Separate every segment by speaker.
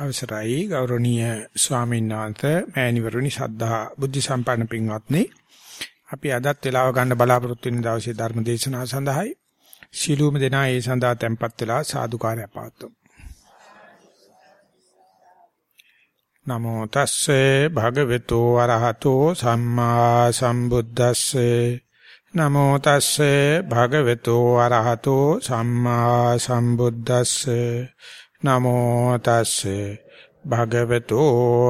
Speaker 1: අවසරයි. ගෞරවනීය ස්වාමීන් වහන්සේ මෑණිවරුනි ශ්‍රද්ධා බුද්ධ සම්පන්න පින්වත්නි. අපි අදත් වේලාව ගන්න බලාපොරොත්තු වෙන දවසේ ධර්ම දේශනාව සඳහායි. ශිලූම දෙනා ඒ සඳහා tempත් වෙලා සාදුකාරය පවතුම් නමෝ තස්සේ භගවතු වරහතෝ සම්මා සම්බුද්දස්සේ. නමෝ තස්සේ භගවතු වරහතෝ සම්මා සම්බුද්දස්සේ. නමෝ තස්සේ භගවතු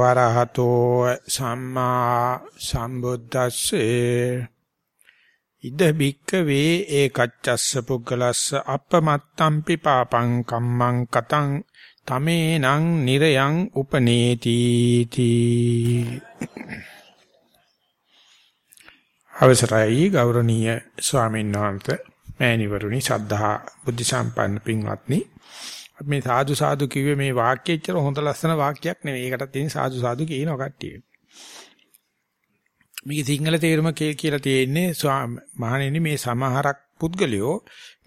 Speaker 1: අරහතෝ සම්මා සම්බුද්දස්සේ. ඉද බික්ක වේ ඒකච්චස්ස පුද්ගලස්ස අපමත්තම්පි පාපං කම්මං කතං තමේනං නිරයං උපනේති තී අවසරයි ගෞරවනීය ස්වාමීන් වහන්සේ මෑණිවරුනි සද්ධා බුද්ධ සම්පන්න පින්වත්නි. මේ සාදු සාදු කිව්වේ මේ වාක්‍ය එච්චර හොඳ ලස්සන වාක්‍යයක් නෙවෙයි. ඒකටත් තියෙන සාදු සාදු කියනවා කට්ටිය. මේකේ සිංහල තේරුම කියලා තියෙන්නේ මහණෙනි මේ සමහරක් පුද්ගලයෝ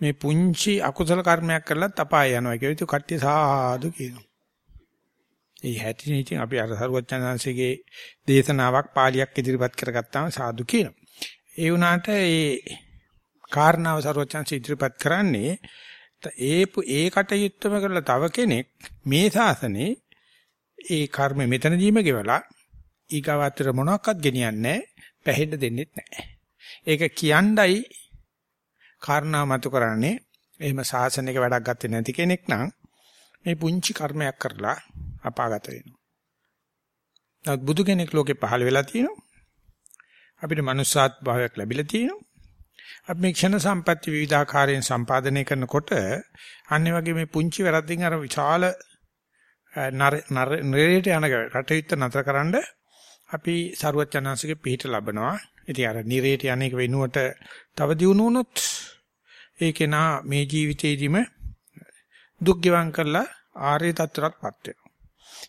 Speaker 1: මේ පුංචි අකුසල කර්මයක් කරලත් අපාය යනවා කියලා ඉතින් කට්ටිය සාදු කියනවා. ඒ හැටින් ඉතින් අපි අර සරුවචනංශයේ දේශනාවක් පාලියක් ඉදිරිපත් කරගත්තාම සාදු කියනවා. ඒ වුණාට ඒ කාරණාව සරුවචනංශ ඉදිරිපත් කරන්නේ ඒ ඒ කටයුත්තම කරලා තව කෙනෙක් මේ ශාසනේ ඒ කර්ම මෙතනදීම ගෙවලා ඊගාවතර මොනවාක්වත් ගෙනියන්නේ පැහෙන්න දෙන්නෙත් නැහැ. ඒක කියණ්ඩයි කාරණා මතු කරන්නේ එහෙම ශාසනික වැඩක් ගත්තේ නැති කෙනෙක් නම් මේ පුංචි කර්මයක් කරලා අපාගත වෙනවා. නමුත් බුදු කෙනෙක් ලෝකේ පහළ වෙලා තියෙනවා. අපිට මනුස්සාත් භාවයක් ලැබිලා තියෙනවා. අපි මේ ක්ෂණ සම්පatti විවිධාකාරයෙන් සම්පාදනය කරනකොට අන්නේ වගේ මේ පුංචි වැරද්දින් අර විශාල නරේට යන රටවිත්ත නතරකරනද අපි සරුවචනාංශගේ පිහිට ලබනවා. ඉතින් අර නිරේට යන එක වෙනුවට තව දියුණු වුණොත් ඒකේ නා මේ ජීවිතේදීම දුක් ගෙවම් කරලා ආර්ය තත්ත්වයටපත් වෙනවා.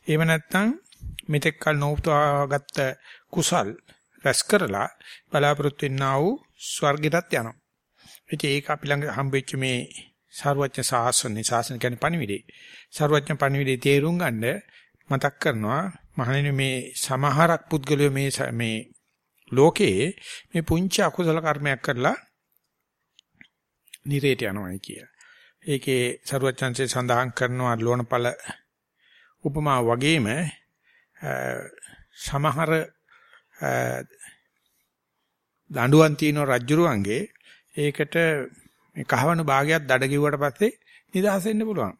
Speaker 1: එහෙම නැත්නම් මෙතෙක් කල නොඋත්වාගත්ත කුසල් රැස් කරලා බලාපොරොත්තු වෙන්නා වූ ස්වර්ගයටත් යනවා. ඉතින් ඒක අපි ළඟ හම්බෙච්ච මේ සර්වඥ සාසන සාසන කියන්නේ පණිවිඩේ. සර්වඥ පණිවිඩේ තේරුම් ගන්න මතක් කරනවා මහණෙනි මේ සමහරක් පුද්ගලයෝ මේ මේ ලෝකේ මේ පුංචි අකුසල කර්මයක් කරලා නිරේට යනවායි කිය. ඒකේ සරුවචන්සේ සඳහන් කරනවා ලෝණපල උපමා වගේම සමහර දඬුවම් තියෙන රජ්ජුරුවන්ගේ ඒකට මේ කහවණු භාගයක් දඩ කිව්වට පස්සේ නිදහස් වෙන්න පුළුවන්.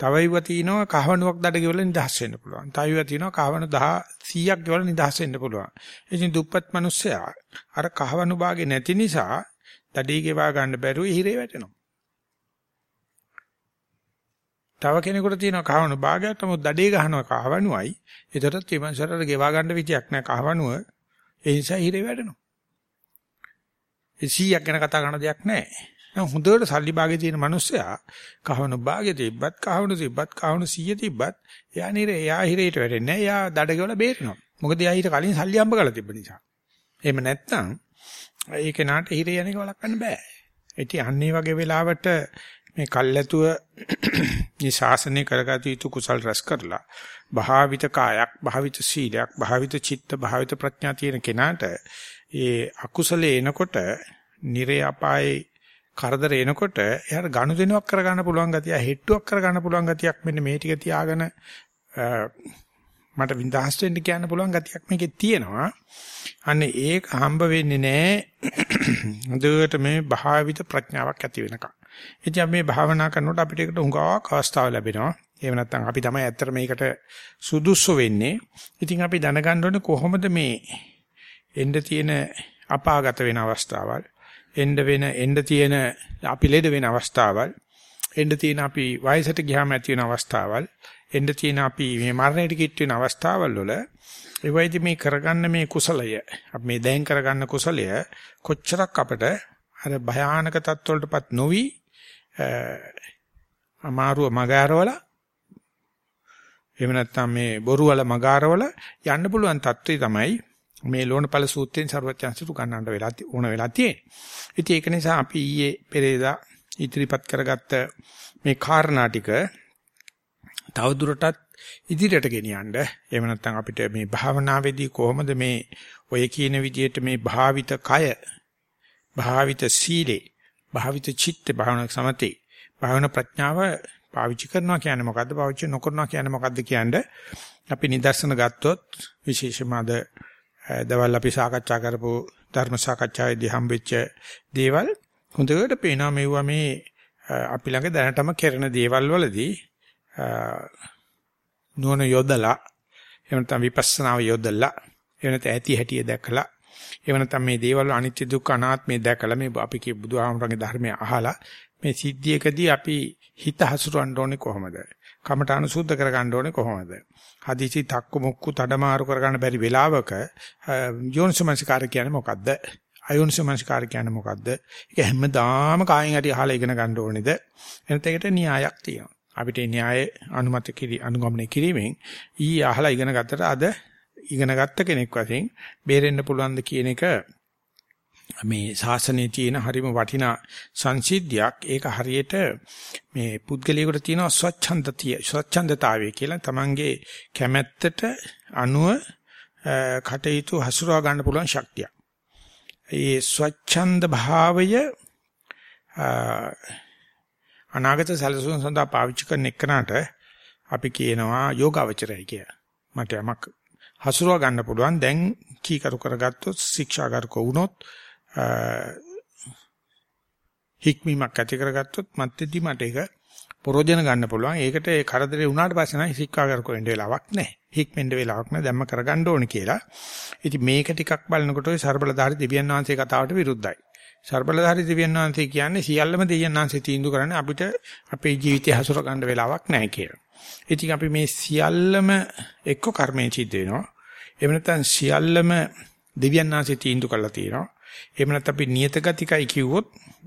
Speaker 1: තව ඉව තියෙනවා කහවණුවක් දඩ කිව්වල නිදහස් වෙන්න පුළුවන්. තව ඉව තියෙනවා කහවණු 10 100ක් කිව්වල නිදහස් වෙන්න පුළුවන්. ඉතින් දුප්පත් මිනිස්සයා අර කහවණු භාගේ නැති නිසා දඩේ ගෙවා ගන්න බැරුව ඉහිරේ වැටෙනවා. තව කෙනෙකුට තියෙනවා කහවණු භාගයක් නමුත් දඩේ ගහනවා කහවණුවයි. ඒතරත් මේ මනසට ගෙවා ගන්න විදියක් නැහැ කහවණුව. ඒ නිසා ඉහිරේ වැටෙනවා. 100ක් ගැන කතා කරන දෙයක් නැහැ. නම් හොඳට සල්ලි භාගේ තියෙන මිනිස්සයා කහවණු භාගේ තිබ්බත් කහවණු තිබ්බත් කහවණු 100 තිබ්බත් එයා නිරේ එයා හිරේට වැටෙන්නේ නැහැ. එයා දඩගවල බේරෙනවා. මොකද එයා ඊට කලින් සල්ලි හම්බ කරලා තිබ්බ නිසා. එහෙම නැත්නම් ඒ කෙනාට හිරේ යන්නේක වළක්වන්න බෑ. ඉතින් අන්න ඒ වගේ වෙලාවට මේ කල්ැතුව මේ ශාසනය කරගත යුතු කුසල් රැස් කරලා භාවිත කායක් භාවිත සීලයක් භාවිත චිත්ත භාවිත ප්‍රඥා තියෙන කෙනාට ඒ අකුසලේ එනකොට නිරේ අපායේ කරදර එනකොට එයාට ගනුදෙනුවක් කරගන්න පුළුවන් ගතිය හෙට්ටුවක් කරගන්න පුළුවන් ගතියක් මෙන්න මේ ටික තියාගෙන මට විඳහස් වෙන්න කියන්න පුළුවන් ගතියක් මේකේ තියෙනවා. අන්න ඒක හම්බ වෙන්නේ නැහැ. හොඳට මේ භාවිත ප්‍රඥාවක් ඇති වෙනකම්. ඉතින් මේ භාවනා කරනකොට අපිට ඒකට හුඟක් අවස්ථාව ලැබෙනවා. එහෙම නැත්නම් අපි තමයි ඇත්තට මේකට සුදුසු වෙන්නේ. ඉතින් අපි දැනගන්න ඕනේ කොහොමද මේ එන්න තියෙන අපාගත වෙන අවස්ථාවල් එන්න වෙන එන්න තියෙන අපි ලෙඩ වෙන අවස්ථාවල් එන්න තියෙන අපි වයසට ගියාම ඇති වෙන අවස්ථාවල් එන්න තියෙන අපි මේ මරණයට කිට් වෙන අවස්ථාවල් වල ඒ වයිදි මේ කරගන්න මේ කුසලය අපි මේ දැන් කරගන්න කුසලය කොච්චරක් අපට අර භයානක තත්ත්වවලටපත් නොවි අමාරුව මගාරවල එහෙම නැත්නම් මේ බොරු වල මගාරවල යන්න පුළුවන් තත්ත්වය තමයි මේ ලෝණපල සූත්‍රයෙන් ਸਰවඥාන්සිට උගන්වන්න වෙලා ඕන වෙලා තියෙන්නේ. ඉතින් ඒක නිසා අපි ඊයේ පෙරේදා ඉදිරිපත් කරගත්ත මේ කාරණා ටික තවදුරටත් ඉදිරියට ගෙනියන්න එහෙම නැත්නම් අපිට මේ භාවනාවේදී කොහොමද මේ ඔය කියන විදිහට මේ භාවිත කය භාවිත සීලේ භාවිත චිත්ත භාවනා සමතේ භාවනා ප්‍රඥාව පාවිච්චි කරනවා කියන්නේ මොකද්ද පාවිච්චි නොකරනවා කියන්නේ මොකද්ද කියන්නේ අපි නිදර්ශන ගත්තොත් විශේෂම අද දවල් අපි සාකච්ඡා කරපු ධර්ම සාකච්ඡාවේදී හම්බෙච්ච දේවල් හොඳට පේනවා මෙවුවා මේ අපි ළඟ දැනටම කරන දේවල් වලදී නුවණ යොදලා එහෙම නැත්නම් විපස්සනාව යොදලා එහෙම නැත්නම් ඇති හැටිය දැකලා එහෙම නැත්නම් මේ දේවල් අනිත්‍ය දුක්ඛ අනාත්මය දැකලා මේ අපි කිය බුදුහාමරගේ ධර්මය අහලා මේ සිද්ධියකදී අපි හිත හසුරවන්න ඕනේ කොහොමද? කමඨාන සුද්ධ කරගන්න ඕනේ කොහොමද? හදිසි තක්කු මුක්කු තඩමාරු කරගන්න බැරි වෙලාවක යෝනිසමංස්කාර කියන්නේ මොකද්ද? අයෝනිසමංස්කාර කියන්නේ මොකද්ද? ඒක හැමදාම කායෙන් හරි අහලා ඉගෙන ගන්න ඕනේද? එනත ඒකට න්‍යායක් තියෙනවා. අපිට න්‍යාය අනුමත කිරි අනුගමනය කිරීමෙන් ඊ අහලා ඉගෙන ගත්තට අද ඉගෙන ගත්ත කෙනෙක් වශයෙන් බේරෙන්න පුළුවන්ද කියන එක මේ ශාසනයේ තියෙන හරිම වටිනා සංසිද්ධියක් ඒක හරියට මේ පුද්ගලයාට තියෙන ස්වච්ඡන්දතිය ස්වච්ඡන්දතාවය කියලා තමන්ගේ කැමැත්තට අනුව කටයුතු හසුරවා ගන්න පුළුවන් ශක්තිය. ඒ ස්වච්ඡන්ද භාවය අනාගත සැලසුම් සඳහා පාවිච්චි කරන එකනට අපි කියනවා යෝගාවචරය කියලා. මට යමක් හසුරව ගන්න පුළුවන් දැන් කීකරු කරගත්තොත් ශික්ෂාගාරක වුණොත් හික්මීමක් ඇති කරගත්තොත් මත්ෙදි මට ඒක ප්‍රෝජන ගන්න පුළුවන්. ඒකට ඒ කරදරේ වුණාට පස්සේ නම් හික්කාගර කොහෙන්ද වෙලාවක් නැහැ. හික්මෙන්ද වෙලාවක් නැහැ. දැම්ම කරගන්න ඕනේ කියලා. ඉතින් මේක ටිකක් බලනකොට ওই ਸਰබලධාරි දෙවියන් වහන්සේ කතාවට විරුද්ධයි. ਸਰබලධාරි දෙවියන් වහන්සේ කියන්නේ සියල්ලම දෙවියන් වහන්සේ තීන්දුව කරන්නේ අපිට අපේ ජීවිතය හසුර ගන්න වෙලාවක් නැහැ කියලා. ඉතින් අපි මේ සියල්ලම එක්ක කර්මයේ සිද්ධ වෙනවා. එහෙම නැත්නම් සියල්ලම දෙවියන් වහන්සේ තීන්දුව කරලා තියෙනවා. එහෙම නැත්නම් අපි නියත ගතිකයි කිව්වොත්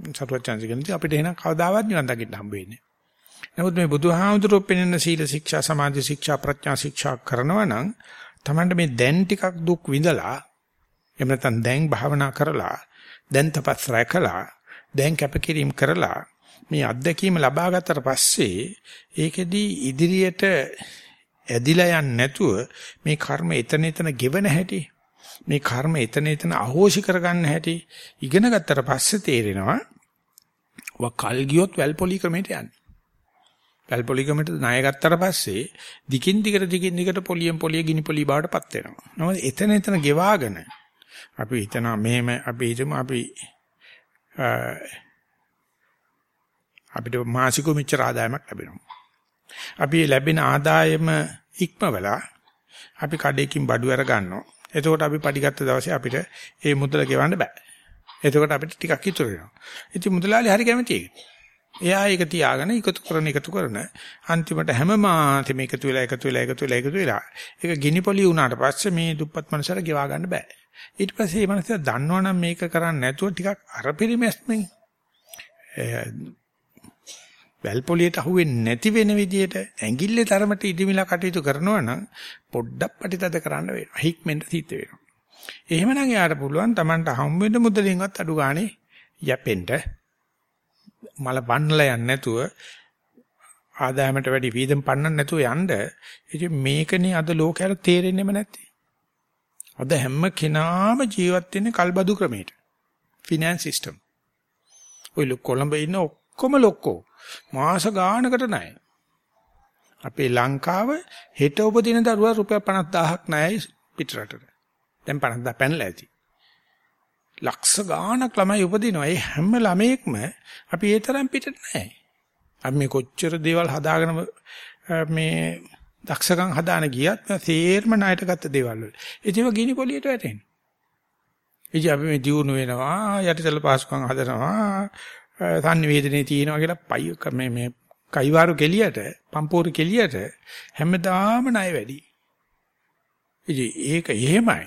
Speaker 1: සතුටුචාන්සි කියන්නේ අපිට එහෙනම් කවදාවත් නිවන් දකින්න හම්බ වෙන්නේ නමුත් මේ බුදුහාමුදුරුවෝ පෙන්වන සීල ශික්ෂා සමාධි ශික්ෂා ප්‍රඥා ශික්ෂා කරනවා නම් Tamanට මේ දැන් ටිකක් දුක් විඳලා එහෙම නැත්නම් දැන් භාවනා කරලා දැන් තපස් රැකලා දැන් කැපකිරීම කරලා මේ අත්දැකීම ලබා ගත්තට පස්සේ ඒකෙදී ඉදිරියට ඇදිලා යන්නේ නැතුව මේ කර්ම එතන එතන ගෙවන හැටි මේ කර්ම එතන එතන අහෝසි කරගන්න හැටි ඉගෙන ගත්තට පස්සේ තේරෙනවා වා කල් ගියොත් වැල්පොලි ක්‍රමයට යන්නේ. වැල්පොලි ක්‍රමයට ණය ගත්තට පස්සේ දිකින් දිගට දිකින් දිගට පොලියෙන් පොලිය ගිනි පොලි බවටපත් වෙනවා. නමුත් එතන එතන ගෙවාගෙන අපි හිතනවා මෙහෙම අපි හිතමු අපි අපිට මාසික මෙච්චර ආදායමක් ලැබෙනවා. අපි ලැබෙන ආදායම ඉක්මවලා අපි කඩේකින් බඩු අර ගන්නවා. එතකොට අපි පඩිගත්ත දවසේ අපිට ඒ මුදල ගෙවන්න බෑ. එතකොට අපිට ටිකක් ඉතුරු වෙනවා. ඉතින් මුදලාලි හරි කැමති ඒක. එයා ඒක තියාගෙන එකතු කරන එකතු කරන අන්තිමට හැම මාසෙම එකතු වෙලා එකතු වෙලා එකතු වෙලා එකතු වෙලා ඒක ගිනිපොලි වුණාට පස්සේ මේ දුප්පත් මනුස්සයර ගෙවා ගන්න බෑ. ඊට පස්සේ මේ මනුස්සයා දන්නවනම් මේක කරන්නේ නැතුව ටිකක් අර පරිමැස්මෙන් වැල්පොලියට අහුවෙන්නේ නැති වෙන විදියට ඇඟිල්ලේ තරමට ඉදිමිලා කටයුතු කරනවා නම් පොඩ්ඩක් ප්‍රතිතද කරන්න වෙනවා. හික්මෙන්ට සිද්ධ වෙනවා. එහෙමනම් යාට පුළුවන් Tamanට හම් වෙන්න මුදලින්වත් අඩු ගානේ යැපෙන්න මල බන්නලා යන්නේ නැතුව ආදායමට වැඩි වීදම් පන්නන්න නැතුව යන්න. ඉතින් මේකනේ අද ලෝකයට තේරෙන්නේම නැත්තේ. අද හැම කෙනාම ජීවත් වෙන්නේ කල්බදු ක්‍රමයට. Finance system. ඔය කොළඹ ඉන්න ඔක්කොම ලොක්කෝ මාස ගානකට ණය. අපේ ලංකාව හෙට උපදින දරුවා රුපියල් 50000ක් ණයයි පිටරටට. දැන් 50000 පැනලා ඇති. ලක්ෂ ගානක් ළමයි උපදිනවා. ඒ හැම ළමයෙක්ම අපි ඒ තරම් පිටට නැහැ. අපි මේ කොච්චර දේවල් හදාගෙන මේ දක්ෂකම් හදාන ගියත් තේර්ම ණයට ගත්ත දේවල් වල. ඒකව ගිනි පොලියට වැටෙනවා. ඉතින් අපි මේ දියුණු වෙනවා යටිතල පාසුකම් හදනවා සංනිවේදනයේ තියෙනවා කියලා පයි මේ මේ කයිවාරු කෙලියට පම්පෝරු කෙලියට හැමදාම ණය වැඩි. ඉතින් ඒක එහෙමයි.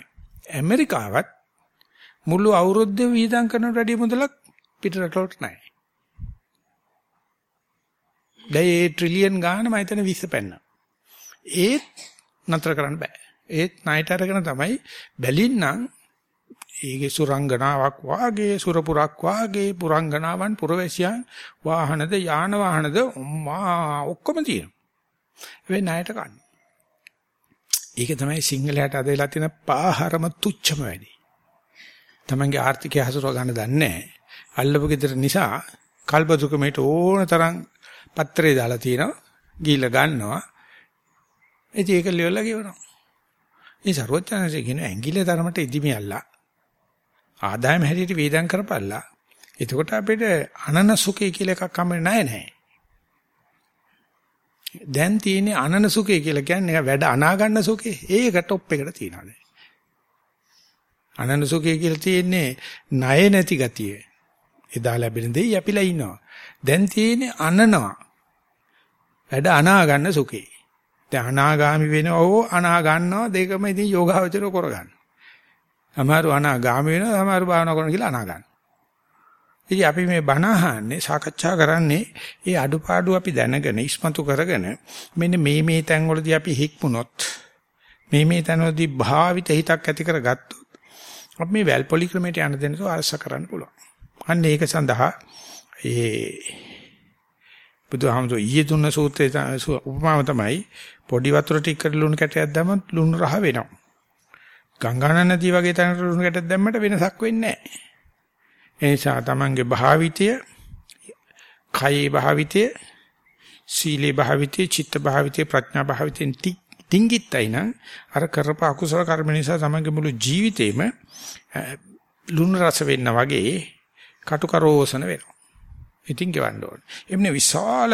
Speaker 1: ඇමරිකාවත් මුළු අවුරුද්දේ වීදම් කරන රැඩි මුදලක් පිටරටවලට නැහැ. දැන් ඒ ට්‍රිලියන් ගාන මම හිතන 20 පෙන්න. ඒත් නතර කරන්න බෑ. ඒත් ණයට අරගෙන තමයි බැලින්නම් ඒකේ සුරංගනාවක් වාගේ සුරපුරක් වාගේ පුරංගනාවන් පුරවැසියන් වාහනද යාන වාහනද මා ඔක්කොම තියෙනවා. වෙයි ණයට කන්න. ඒක තමයි සිංහලයට අද වෙලා තියෙන පාහරම තුච්චම වැඩි. තමන්ගේ ආර්ථිකය හසුරව ගන්න දන්නේ නැහැ. අල්ලපු ගෙදර නිසා කල්පදුකමේට ඕන තරම් පත්‍රේ දාලා තියෙනවා. ගිහිල්ලා ගන්නවා. ඉතින් ඒක ලියවලා ගෙවනවා. මේ ਸਰවඥාන්සේ කියන ඇඟිල්ල තරමට ඉදිමියල්ලා. ආදායම හැටියට වේදම් කරපල්ලා. එතකොට අපිට අනන සුඛය කියලා එකක් හම්බෙන්නේ නැහැ නෑ. දැන් තියෙන්නේ අනන සුඛය කියලා කියන්නේ වැඩ අනා ගන්න සුඛේ. ඒක টොප් එකට තියනවා දැන්. අනන සුඛය කියලා තියෙන්නේ ණය නැති ගතිය. එදා ලැබෙන දෙයි යපිලා ඉන්නවා. දැන් තියෙන්නේ අනනවා. වැඩ අනා ගන්න සුඛේ. දැන් අනාගාමි වෙනව අනා ගන්නවා දෙකම ඉතින් යෝගාවචර කරගන්න. සමහරව අනාගාමි වෙනවා සමහරව භාවනා කරන කියලා අනා ගන්න. ඉතින් අපි මේ බණ අහන්නේ සාකච්ඡා කරන්නේ ඒ අඩුපාඩු අපි දැනගෙන ඉස්මතු කරගෙන මෙන්න මේ මේ තැන්වලදී අපි හික්මුණොත් මේ මේ තැන්වලදී භාවිත හිතක් ඇති කරගත්තොත් අපි මේ වැල්පොලි ක්‍රමයට යන දෙනසෝ අරස කරන්න පුළුවන්. අන්න ඒක සඳහා ඒ බුදුහාමුදුරු ඊයේ දුන්න සූත්‍රයේ උපමාව තමයි පොඩි වතුර ටිකකට ලුණු කැටයක් දැම්මොත් ලුණු රහ වෙනවා. ගංගා නදී වගේ තැනකට ලුණු කැටයක් දැම්මට වෙනසක් වෙන්නේ නැහැ. ඒ නිසා තමන්ගේ භාවිතය, කයේ භාවිතය, සීලේ භාවිතය, චිත්ත භාවිතය, ප්‍රඥා භාවිතෙන් ටිංගිත්තයි නම් අර කරපු අකුසල කර්ම නිසා තමන්ගේ මුළු ජීවිතේම ලුණු රස වෙන්න වගේ කටුකරෝසන වෙනවා. ඉතින් ගෙවන්න ඕනේ. එම්නේ විශාල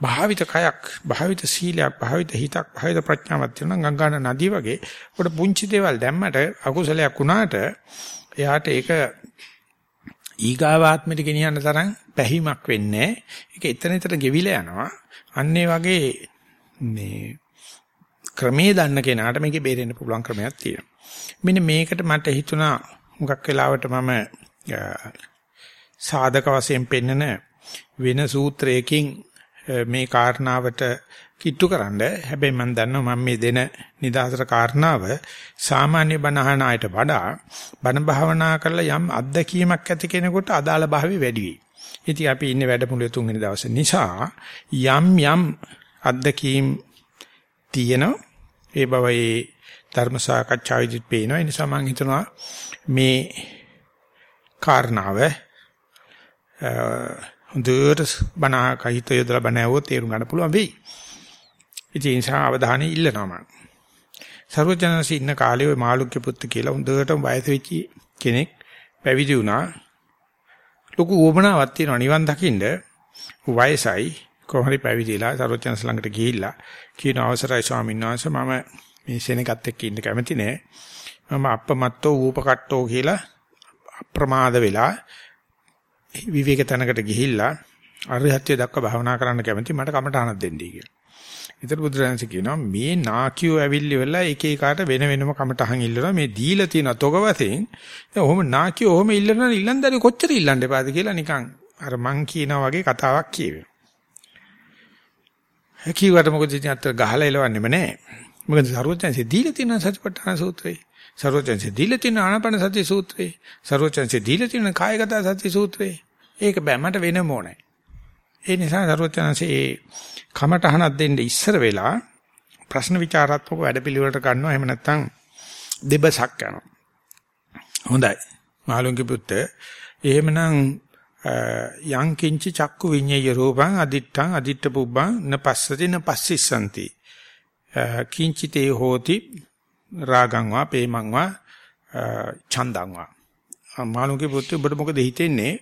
Speaker 1: භාවිත කයක්, භාවිත සීලයක්, භාවිත හිතක්, භාවිත ප්‍රඥාවක් තියෙනවා ගංගාන නදී වගේ. උඩ පුංචි දේවල් දැම්මට අකුසලයක් වුණාට එයාට ඒක ඊගාවාත්මෙට ගෙනියන්න තරම් පැහිමක් වෙන්නේ ඒක එතන එතන ගෙවිලා යනවා. අන්න වගේ මේ ක්‍රමයේ දන්න කෙනාට මේකේ බේරෙන්න පුළුවන් ක්‍රමයක් තියෙනවා. මෙන්න මේකට මට හිතුණා මුගක් වෙලාවට මම සාධක වශයෙන් පෙන්නන වෙන සූත්‍රයකින් මේ කාරණාවට කිට්ටුකරනද හැබැයි මම දන්නවා මම මේ දෙන නිදාසට කාරණාව සාමාන්‍ය බණහන අයට වඩා බණ භාවනා කරලා යම් අත්දැකීමක් ඇති කෙනෙකුට අදාළ භාවය වැඩි වෙයි. ඉතින් අපි ඉන්නේ වැඩමුළුවේ තුන්වෙනි දවසේ නිසා යම් යම් අත්දැකීම් තියෙනවා. ඒ බවයි ධර්ම සාකච්ඡාවේදීත් පේනවා. ඒ නිසා මම හිතනවා මේ කාරණාව හොඳට බණ කහිත යොදලා බණ ඇහුවොත් තේරුම් ගන්න පුළුවන් වෙයි. ඉතින් ඒ නිසා අවධානය ඉල්ලනවා මම. සර්වඥාන්සේ ඉන්න කාලේ ওই මාළුක්‍ය පුත්ත කියලා හොඳටම වයස වෙච්ච කෙනෙක් පැවිදි වුණා. ලොකු උවමනාවක් තියෙනවා නිවන් දකින්න. වයසයි කොහොමරි පැවිදිලා සර්වඥාන්ස ළඟට ගිහිල්ලා කියන අවසරයි ස්වාමීන් වහන්සේ මම මේ සෙනගත් එක්ක ඉන්න කැමති නෑ. මම අප්පමත්තෝ ූපකට්ටෝ කියලා අප්‍රමාද වෙලා විවේක තැනකට ගිහිල්ලා අරිහත්ත්වයට දක්වා භාවනා කරන්න කැමති මට කමටහනක් දෙන්නයි කියලා. ඊතර බුදුරජාණන්සේ කියනවා මේ නාකියෝ ඇවිල්ලි වෙලා එක එකාට වෙන වෙනම කමටහන් ඉල්ලනවා මේ දීලා තියෙන තොග වශයෙන් දැන් ඔහොම නාකියෝ ඔහොම ඉල්ලනවා ඉල්ලන්දරි කොච්චර ඉල්ලන්න එපාද කියලා නිකන් අර මං කියනා වගේ කතාවක් කියවේ. හැකියට මොකද ඉතින් අතර ගහලා එලවන්නෙම නැහැ. මොකද සරුවචන්සේ දීලා තියෙන සත්‍යපට්ඨාන සූත්‍රේ සරුවචන්සේ දීලා තියෙන ආනාපාන සති සූත්‍රේ සරුවචන්සේ දීලා තියෙන කායගත සති සූත්‍රේ ඒක බෑ මට වෙනම ඕනේ. ඒ නිසා සරුවචන්සේ ඒ කමටහනක් දෙන්න ඉස්සර වෙලා ප්‍රශ්න විචාරාත්මක වැඩපිළිවෙලට ගන්නවා එහෙම නැත්නම් දෙබසක් යනවා. හොඳයි. මාළුන්ගේ පුත්ත එහෙමනම් යං කිංචි චක්කු විඤ්ඤය රූපං අදිත්තං අදිත්ත පුබ්බං නපස්සති නපස්සිසanti කිංචිතේ හෝති රාගං වා පේමං වා ඡන්දං වා මාළුන්ගේ පුත්ත ඔබට මොකද හිතෙන්නේ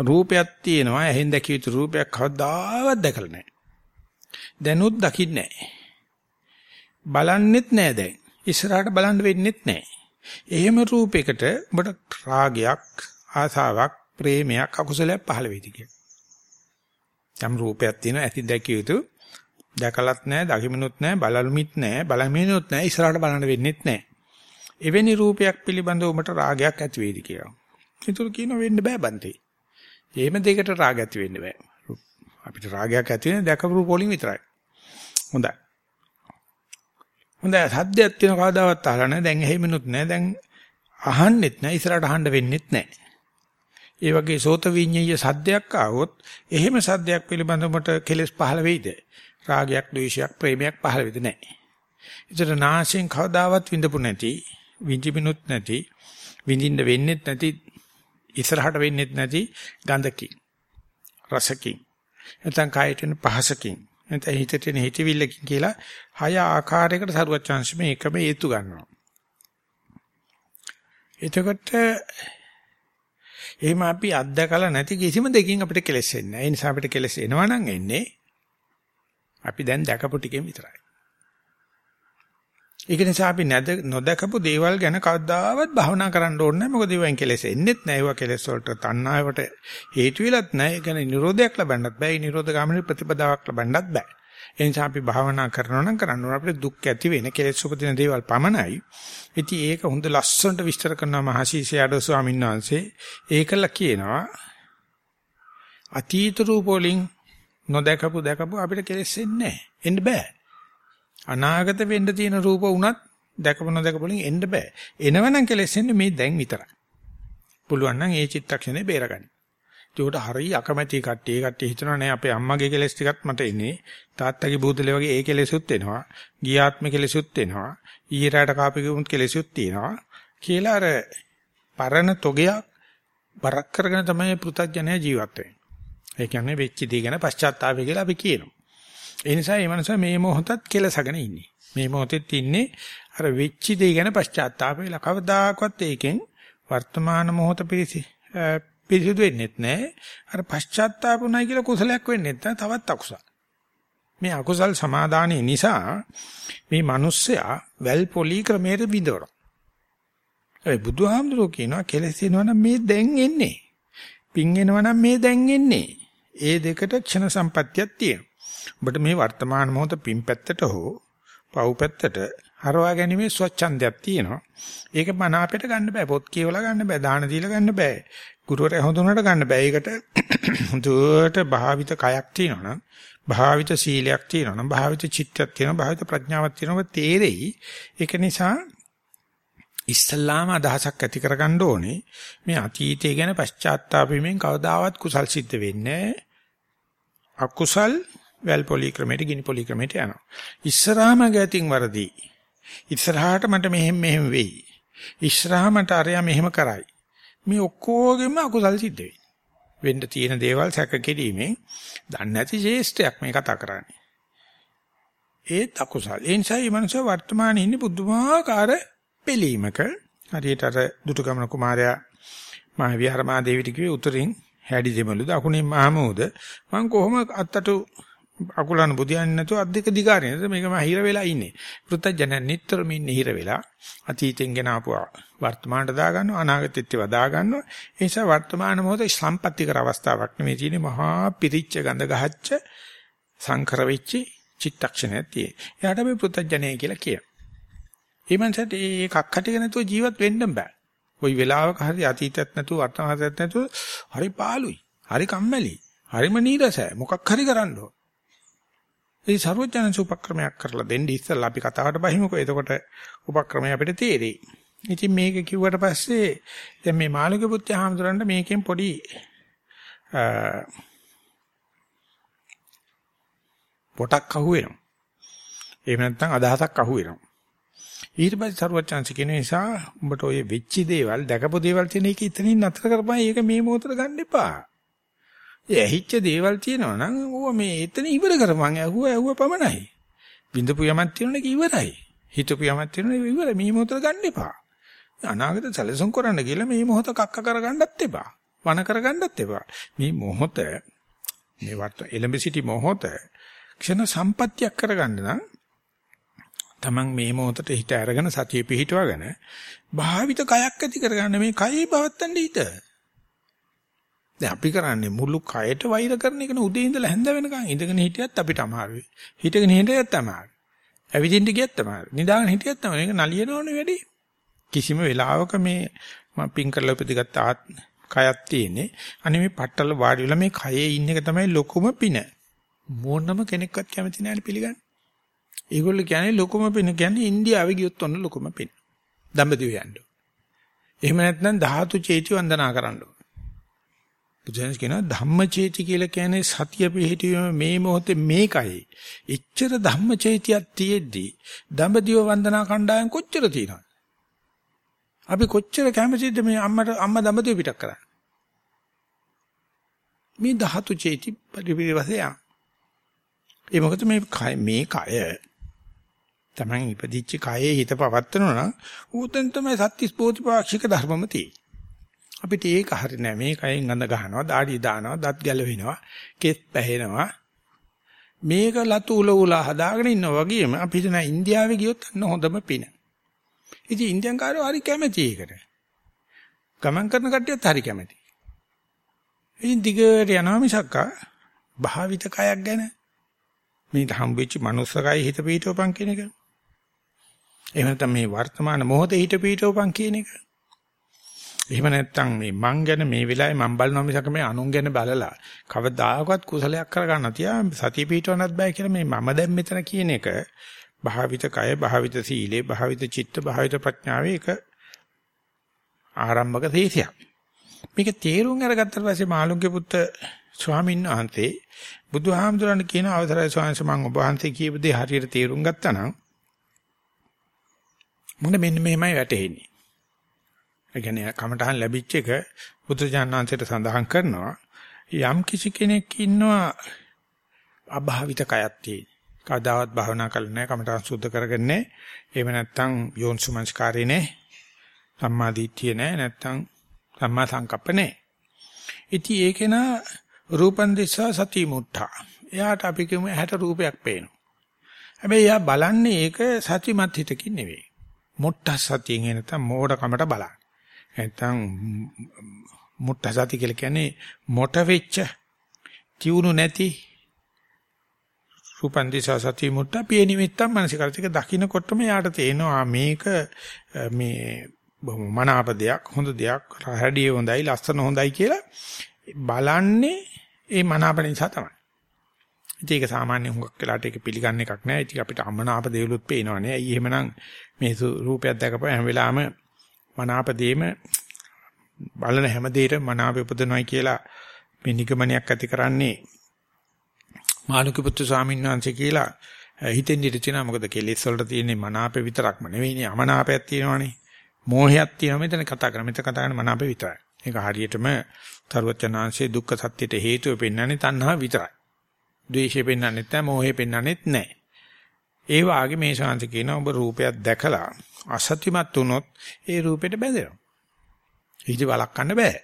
Speaker 1: රූපයක් තියෙනවා ඇහෙන් දැකිය යුතු රූපයක් කවදාවත් දැකලා නැහැ දැනුත් දකින්නේ නැහැ. බලන්නෙත් නැහැ දැන්. ඉස්සරහට බලන්න වෙන්නෙත් නැහැ. එහෙම රූපයකට ඔබට රාගයක්, ආසාවක්, ප්‍රේමයක්, අකුසලයක් පහළ වෙයිද කියලා. යම් රූපයක් තියෙනවා ඇති දැකිය යුතු දැකලත් නැහැ, දකිමිනුත් නැහැ, බලමිත් නැහැ, බලමිනුත් නැහැ, ඉස්සරහට බලන්න වෙන්නෙත් නැහැ. එවැනි රූපයක් පිළිබඳව ඔබට රාගයක් ඇති වෙයිද කියලා. ඒතුළු කියන වෙන්න බෑ බන්තේ. එහෙම දෙයකට රාග ඇති වෙන්න බෑ. අපිට රාගයක් ඇති වෙන දැකපු රූප වලින් විතරයි. හොඳයි. හොඳයි සද්දයක් තියෙන කවදාවත් අහලා නැහැ. දැන් එහෙමිනුත් නැහැ. දැන් අහන්නෙත් නැහැ. ඉස්සරහට අහන්න වෙන්නෙත් නැහැ. ඒ වගේ සෝත විඤ්ඤය සද්දයක් ආවොත් එහෙම සද්දයක් පිළිබඳවට කෙලස් පහළ වෙයිද? රාගයක්, ද්වේෂයක්, ප්‍රේමයක් පහළ වෙද නැහැ. ඒතර නාසයෙන් කවදාවත් විඳපු නැති, විඳිමිනුත් නැති, විඳින්න වෙන්නේ නැති, ඉස්සරහට වෙන්නේ නැති ගඳකින්, රසකින්, නැත්නම් කායයෙන් පහසකින්, නැත්නම් හිතට එන හිතවිල්ලකින් කියලා හය ආකාරයකට සරුවත් chance මේකම හේතු ගන්නවා. එතකොට එහෙම අපි අත්දකලා නැති කිසිම දෙකින් අපිට කෙලෙස් එන්නේ නැහැ. ඒ නිසා අපිට කෙලෙස් එනවා නම් එන්නේ අපි දැන් දැකපු ටිකෙන් විතරයි. ඒක නිසා අපි නැද නොදකපු දේවල් ගැන කවදාවත් භවනා කරන්න ඕනේ නැහැ. මොකද ඒවෙන් කෙලෙස් එන්නේත් නැහැ. ඒවා කෙලෙස් වලට තණ්හාවට හේතු වෙලත් නැහැ. ඒ කියන්නේ නිරෝධයක් ලබන්නත් බෑ. ඒ නිරෝධ ගාමිනී ප්‍රතිපදාවක් ලබන්නත් බෑ. ඒ නිසා අපි භාවනා කරනවා නම් කරන්න ඕන අපිට දුක් ඇති වෙන කෙලෙස් උපදින දේවල් පමණයි. ඉතින් ඒක හොඳ ලස්සනට විස්තර කරනවා මහසීසයාඩෝ ස්වාමීන් වහන්සේ. ඒකල කියනවා අතීත රූප වලින් නොදකපු දැකපු අපිට කෙලෙස් එන්නේ නැහැ. එන්න බෑ. අනාගත වෙන්න තියෙන රූප වුණත් දැකපු නොදකපු වලින් එන්න බෑ. එනවනම් කෙලෙස් එන්නේ මේ දැන් විතරයි. පුළුවන් නම් ඒ චිත්තක්ෂණේ බේරගන්න. ඒකට හරි අකමැති කට්ටිය කට්ටිය හිතනවා නෑ අපේ අම්මගේ කෙලෙස් ටිකත් මට එන්නේ තාත්තගේ බූදලේ වගේ ඒ කෙලෙසුත් එනවා ගියාත්ම කෙලෙසුත් එනවා ඊරාට කාපිකුත් කෙලෙසුත් තියෙනවා කියලා අර පරණ තොගයක් බරක් කරගෙන තමයි පෘථජ්ජනය ජීවත් වෙන්නේ. ඒ කියන්නේ වෙච්ච දේ ගැන පශ්චාත්තාපය කියලා අපි කියනවා. ඒ නිසා මේ මනස මේ මොහොතත් කෙලසගෙන ඉන්නේ. මේ මොහොතෙත් ඉන්නේ අර වෙච්ච දේ ගැන පශ්චාත්තාපය ලකවදාකවත් ඒකෙන් වර්තමාන මොහොත පිරිසි පිරිසිදු වෙන්නෙත් නැහැ. අර පශ්චාත්තාපුණයි කියලා කුසලයක් වෙන්නෙත් නැහැ. තවත් අකුසල. මේ අකුසල් සමාදානයේ නිසා මේ මිනිස්සයා වැල් පොලි ක්‍රමයට බිඳවනවා. ඒ බුදුහාමුදුරුවෝ කියනවා කෙලස් එනවනම් මේ දැන් එන්නේ. පින් එනවනම් මේ දැන් එන්නේ. ඒ දෙකට ක්ෂණ සම්පත්තියක් තියෙනවා. ඔබට මේ වර්තමාන මොහොත පින් පැත්තට හෝ පව් පැත්තට හරවා ගැනීමේ ස්වච්ඡන්දයක් තියෙනවා. ඒක මන අපිට ගන්න බෑ. පොත් කියවලා ගන්න බෑ. දාන දීලා ගන්න බෑ. ගුරුවරයා හොඳුනට ගන්න බෑ. ඒකට හොඳට භාවිත කයක් තියෙනවා නම් භාවිත සීලයක් තියෙනවා නම් භාවිත චිත්තයක් තියෙනවා භාවිත ප්‍රඥාවක් තියෙනවා තේරෙයි. ඒක නිසා ඉස්සල්ලාම අදහසක් ඇති කරගන්න ඕනේ මේ අතීතය ගැන පශ්චාත්තාපයෙන් කවදාවත් කුසල් සිද්ධ වෙන්නේ අකුසල් වැල් පොලි ක්‍රමයට ගිනි පොලි ක්‍රමයට යනවා. ඉස්සරහාම ගැතින් වරදී. ඉස්සරහාට මට මෙහෙම මෙහෙම වෙයි. ඉස්සරහා මට අරයා මෙහෙම කරයි. මේ ඔක්කොගෙම අකුසල් සිද්ධ වෙන්නේ. වෙන්න තියෙන දේවල් සැක කිරීමෙන් දන්නේ නැති ශේෂ්ඨයක් මේ කතා කරන්නේ. ඒත් අකුසල්. ඒ නිසා මේ මනුස්සය වර්තමානයේ ඉන්නේ බුදුමාකාර පිළීමක. හරියට අර දුටුගමන කුමාරයා මහ විහාරමා දේවිට කිව්වේ උතරින් හැඩි දෙමළු දකුණින් මහමෝද මං කොහොම අත්තට අකුලන බුදියන්නේ නැතුව අත් දෙක දිගාරිනද මේක මම හිර වෙලා ඉන්නේ. පෘථජන නිටතරම ඉන්නේ හිර වෙලා අතීතෙන් ගෙන ආපුවා වර්තමානට දා ගන්නවා අනාගතෙත් ඒවා දා ගන්නවා. ඒ නිසා වර්තමාන මොහොතේ සම්පත්‍තිකර අවස්ථාවක් නෙමෙයි තියෙන්නේ මහා පිරිච්ච ගඳ ගහච්ච සංකර වෙච්ච චිත්තක්ෂණයක් තියෙන. එයාට මේ පෘථජනය කියලා කියනවා. ඒ මනසට ඒ කක්කටික නැතුව ජීවත් වෙන්න බෑ. කොයි වෙලාවක හරි අතීතයක් නැතුව වර්තමානයක් නැතුව හරි පාළුයි. හරි කම්මැලි. හරිම නීරසයි. මොකක් හරි කරන්න ඕන. ඒ ਸਰවඥාන්ස උපක්‍රමයක් කරලා දෙන්න ඉස්සෙල්ලා අපි කතාවට බහිමුකෝ. එතකොට උපක්‍රමය අපිට තේරෙයි. ඉතින් මේක කිව්වට පස්සේ දැන් මේ මාළුක පුත්‍ර හාමුදුරන්ට මේකෙන් පොඩි පොටක් අහුවෙනවා. එහෙම නැත්නම් අදහසක් අහුවෙනවා. ඊට පස්සේ ਸਰවඥාන්ස කියන නිසා උඹට ඔය වෙච්ච දේවල් දැකපු දේවල් තියෙන එක ඉතින් නතර කරපන්. ඒක මේ මොහොතට ගන්න එපා. ඒ ඇහිච්ච දේවල් තියෙනවා නම් ඌව මේ එතන ඉවර කරපන්. ඇහුව ඇහුව පමණයි. විඳපු යමක් තියෙනවනේ ඉවරයි. හිතපු යමක් තියෙනවනේ ඉවරයි. මේ මොහොතට ගන්න එපා. අනාගත සැලසුම් කරන්න කියලා මේ මොහොත කක්ක කරගන්නත් එපා. වන කරගන්නත් එපා. මේ මොහොත මේ වට එලඹ සිටි මොහොත ක්ෂණ සම්පත්‍යක් කරගන්න නම් Taman මේ මොහොතට හිත අරගෙන සතිය පිහිටවගෙන භාවිත කයක් ඇති කරගන්න මේ කයි බවත්තන්න හිත. දැන් අපි කරන්නේ මුළු කයට වෛර කරන එකනේ උදේ ඉඳලා හැන්ද වෙනකන් ඉඳගෙන හිටියත් අපිට අමාරුයි. හිටගෙන හිටියත් අමාරුයි. ඇවිදින්න ගියත් අමාරුයි. නිදාගෙන හිටියත් අමාරුයි. ඒක නලියනවනේ වැඩි. කිසිම වෙලාවක මේ මම පින් කරලා උපදිගත් ආත් කයක් තියෙන්නේ. අනේ මේ පట్టල වාඩි වෙලා මේ කයේ ඉන්න එක තමයි ලොකුම පින. මොනම කෙනෙක්වත් කැමති නැහැ පිළිගන්න. ඒගොල්ලෝ කියන්නේ ලොකුම පින කියන්නේ ඉන්දියාවේ ගියොත් ඔන්න ලොකුම පින. දඹදිව යන්න. එහෙම නැත්නම් ධාතු චේති වන්දනා කරන්න. බුදුන්ස් කියනවා ධම්මචේති කියලා කියන්නේ සතිය පිහිටීම මේ මොහොතේ මේකයි. එච්චර ධම්මචේතියක් තියෙද්දි දඹදිව වන්දනා කණ්ඩායම් කොච්චර තියෙනවද? අපි කොච්චර කැමතිද මේ අම්මට අම්මා දඹදිව පිටක් කරන්න? මේ ධාතු චේති පරිවිරවසය. ඒ මොකද මේ කය මේ කය තමන් ඉපදිච්ච කයේ හිත පවත්වනවා නම් ඌතෙන් තමයි සත්‍තිස් බෝධිපාක්ෂික ධර්මම තියෙන්නේ. අපිට ඒක හරි නෑ මේ කයෙන් ගඳ ගහනවා, দাঁඩි දානවා, දත් ගැලවෙනවා, කෙස් පැහෙනවා. මේක ලතු උල උල හදාගෙන ඉන්නවා වගේම අපි හිතන ඉන්දියාවේ ගියොත් අන්න හොඳම පින. ඉතින් ඉන්දියන් කාරෝ හරි කැමති ඒකට. ගමන් කරන කට්ටියත් හරි කැමති. ඉතින් දිගට යනවා මිසක්කා භාවිත කයක් ගැන මේ හම්බෙච්ච මනුස්සකයි හිත පීඨවපන් කියන එක. එහෙම නැත්නම් මේ වර්තමාන මොහොතේ හිත පීඨවපන් කියන එක. එහෙම නැත්නම් මේ මං ගැන මේ වෙලාවේ මං බලනවා මිසක මේ අනුන් ගැන බලලා කවදාකවත් කුසලයක් කරගන්න තියා සතිය පිටවන්නත් බෑ කියලා මේ මම දැන් මෙතන කියන එක භාවිත කය භාවිත සීලේ භාවිත චිත්ත භාවිත ප්‍රඥාවේ එක ආරම්භක තේසියක්. මේක තේරුම් අරගත්තට පස්සේ මාළුන්ගේ පුත්ත ස්වාමීන් වහන්සේ බුදුහාමුදුරන් කියන අවසරයි ස්වාමීන් වහන්සේ මම ඔබ වහන්සේ කියපු දේ හරියට තේරුම් ගත්තා නම් මොන මෙන්න මෙහෙමයි වැටෙන්නේ. ඒ කියන්නේ කමඨහන් ලැබිච්ච එක බුදුජානනාංශයට සඳහන් කරනවා යම් කිසි කෙනෙක් ඉන්නවා අභාවිත කයක් තියෙන. කවදාවත් භාවනා කරලා නැහැ කමඨහන් සුද්ධ කරගන්නේ. එහෙම නැත්නම් යෝන්සුමංස්කාරේ නැහැ. සම්මා දිට්ඨිය නැහැ නැත්නම් සම්මා සංකප්ප නැහැ. ඉතින් ඒකේන රූපන් දිස්සා සති මුට්ඨා. එයාට අපි කියමු ඇහැට රූපයක් පේනවා. හැබැයි එයා බලන්නේ ඒක සතිමත් හිතකින් නෙවෙයි. මුට්ඨ සතියෙන් එනතම් මෝඩකමට බලන්න. නැත්නම් මුට්ට සති කියලා කියන්නේ මොට වෙච්ච තියුණු නැති රූපන් දිසා සති මුට්ට පිය නිමිත්තම් මනසිකරතික දකින්නකොටම යාට තේනවා මේක මේ බොහොම මනාප දෙයක් හොඳ දෙයක් හැඩිය හොඳයි ලස්සන හොඳයි කියලා බලන්නේ ඒ මනාප නිසා තමයි. ඉතින් ඒක සාමාන්‍ය හුඟක් වෙලාට ඒක පිළිගන්න එකක් නෑ. ඉතින් අපිට අමනාප දේවලුත් පේනවනේ. ඇයි එහෙමනම් මේ රූපයක් දැකපුවා හැම වෙලාවෙම මනාපදීම බලන හැම දෙයකම මනාප උපදිනවයි කියලා මේ නිගමනයක් ඇති කරන්නේ මානුක පුත්තු ස්වාමීන් වහන්සේ කියලා හිතෙන් ඉඳිනවා මොකද කෙලෙස් වලට තියෙන්නේ මනාපේ විතරක්ම නෙවෙයිනේ අමනාපයක් තියෙනවනේ. මෝහයක් තියෙනවා. මෙතන කතා කරා මෙතන කතා කරන්නේ මනාපේ විතරයි. ඒක හරියටම තරුවචනාංශයේ දුක්ඛ සත්‍යයට හේතුව පෙන්වන්නේ තණ්හා විතරයි. ද්වේෂය පෙන්වන්නෙත් නැහැ මෝහය පෙන්වන්නෙත් නැහැ. ඒ වාගේ මේ ශාන්ති කියන ඔබ රූපයක් දැකලා අසත්‍යමත් වුණොත් ඒ රූපෙට බැඳෙනවා. ඊට වළක්වන්න බෑ.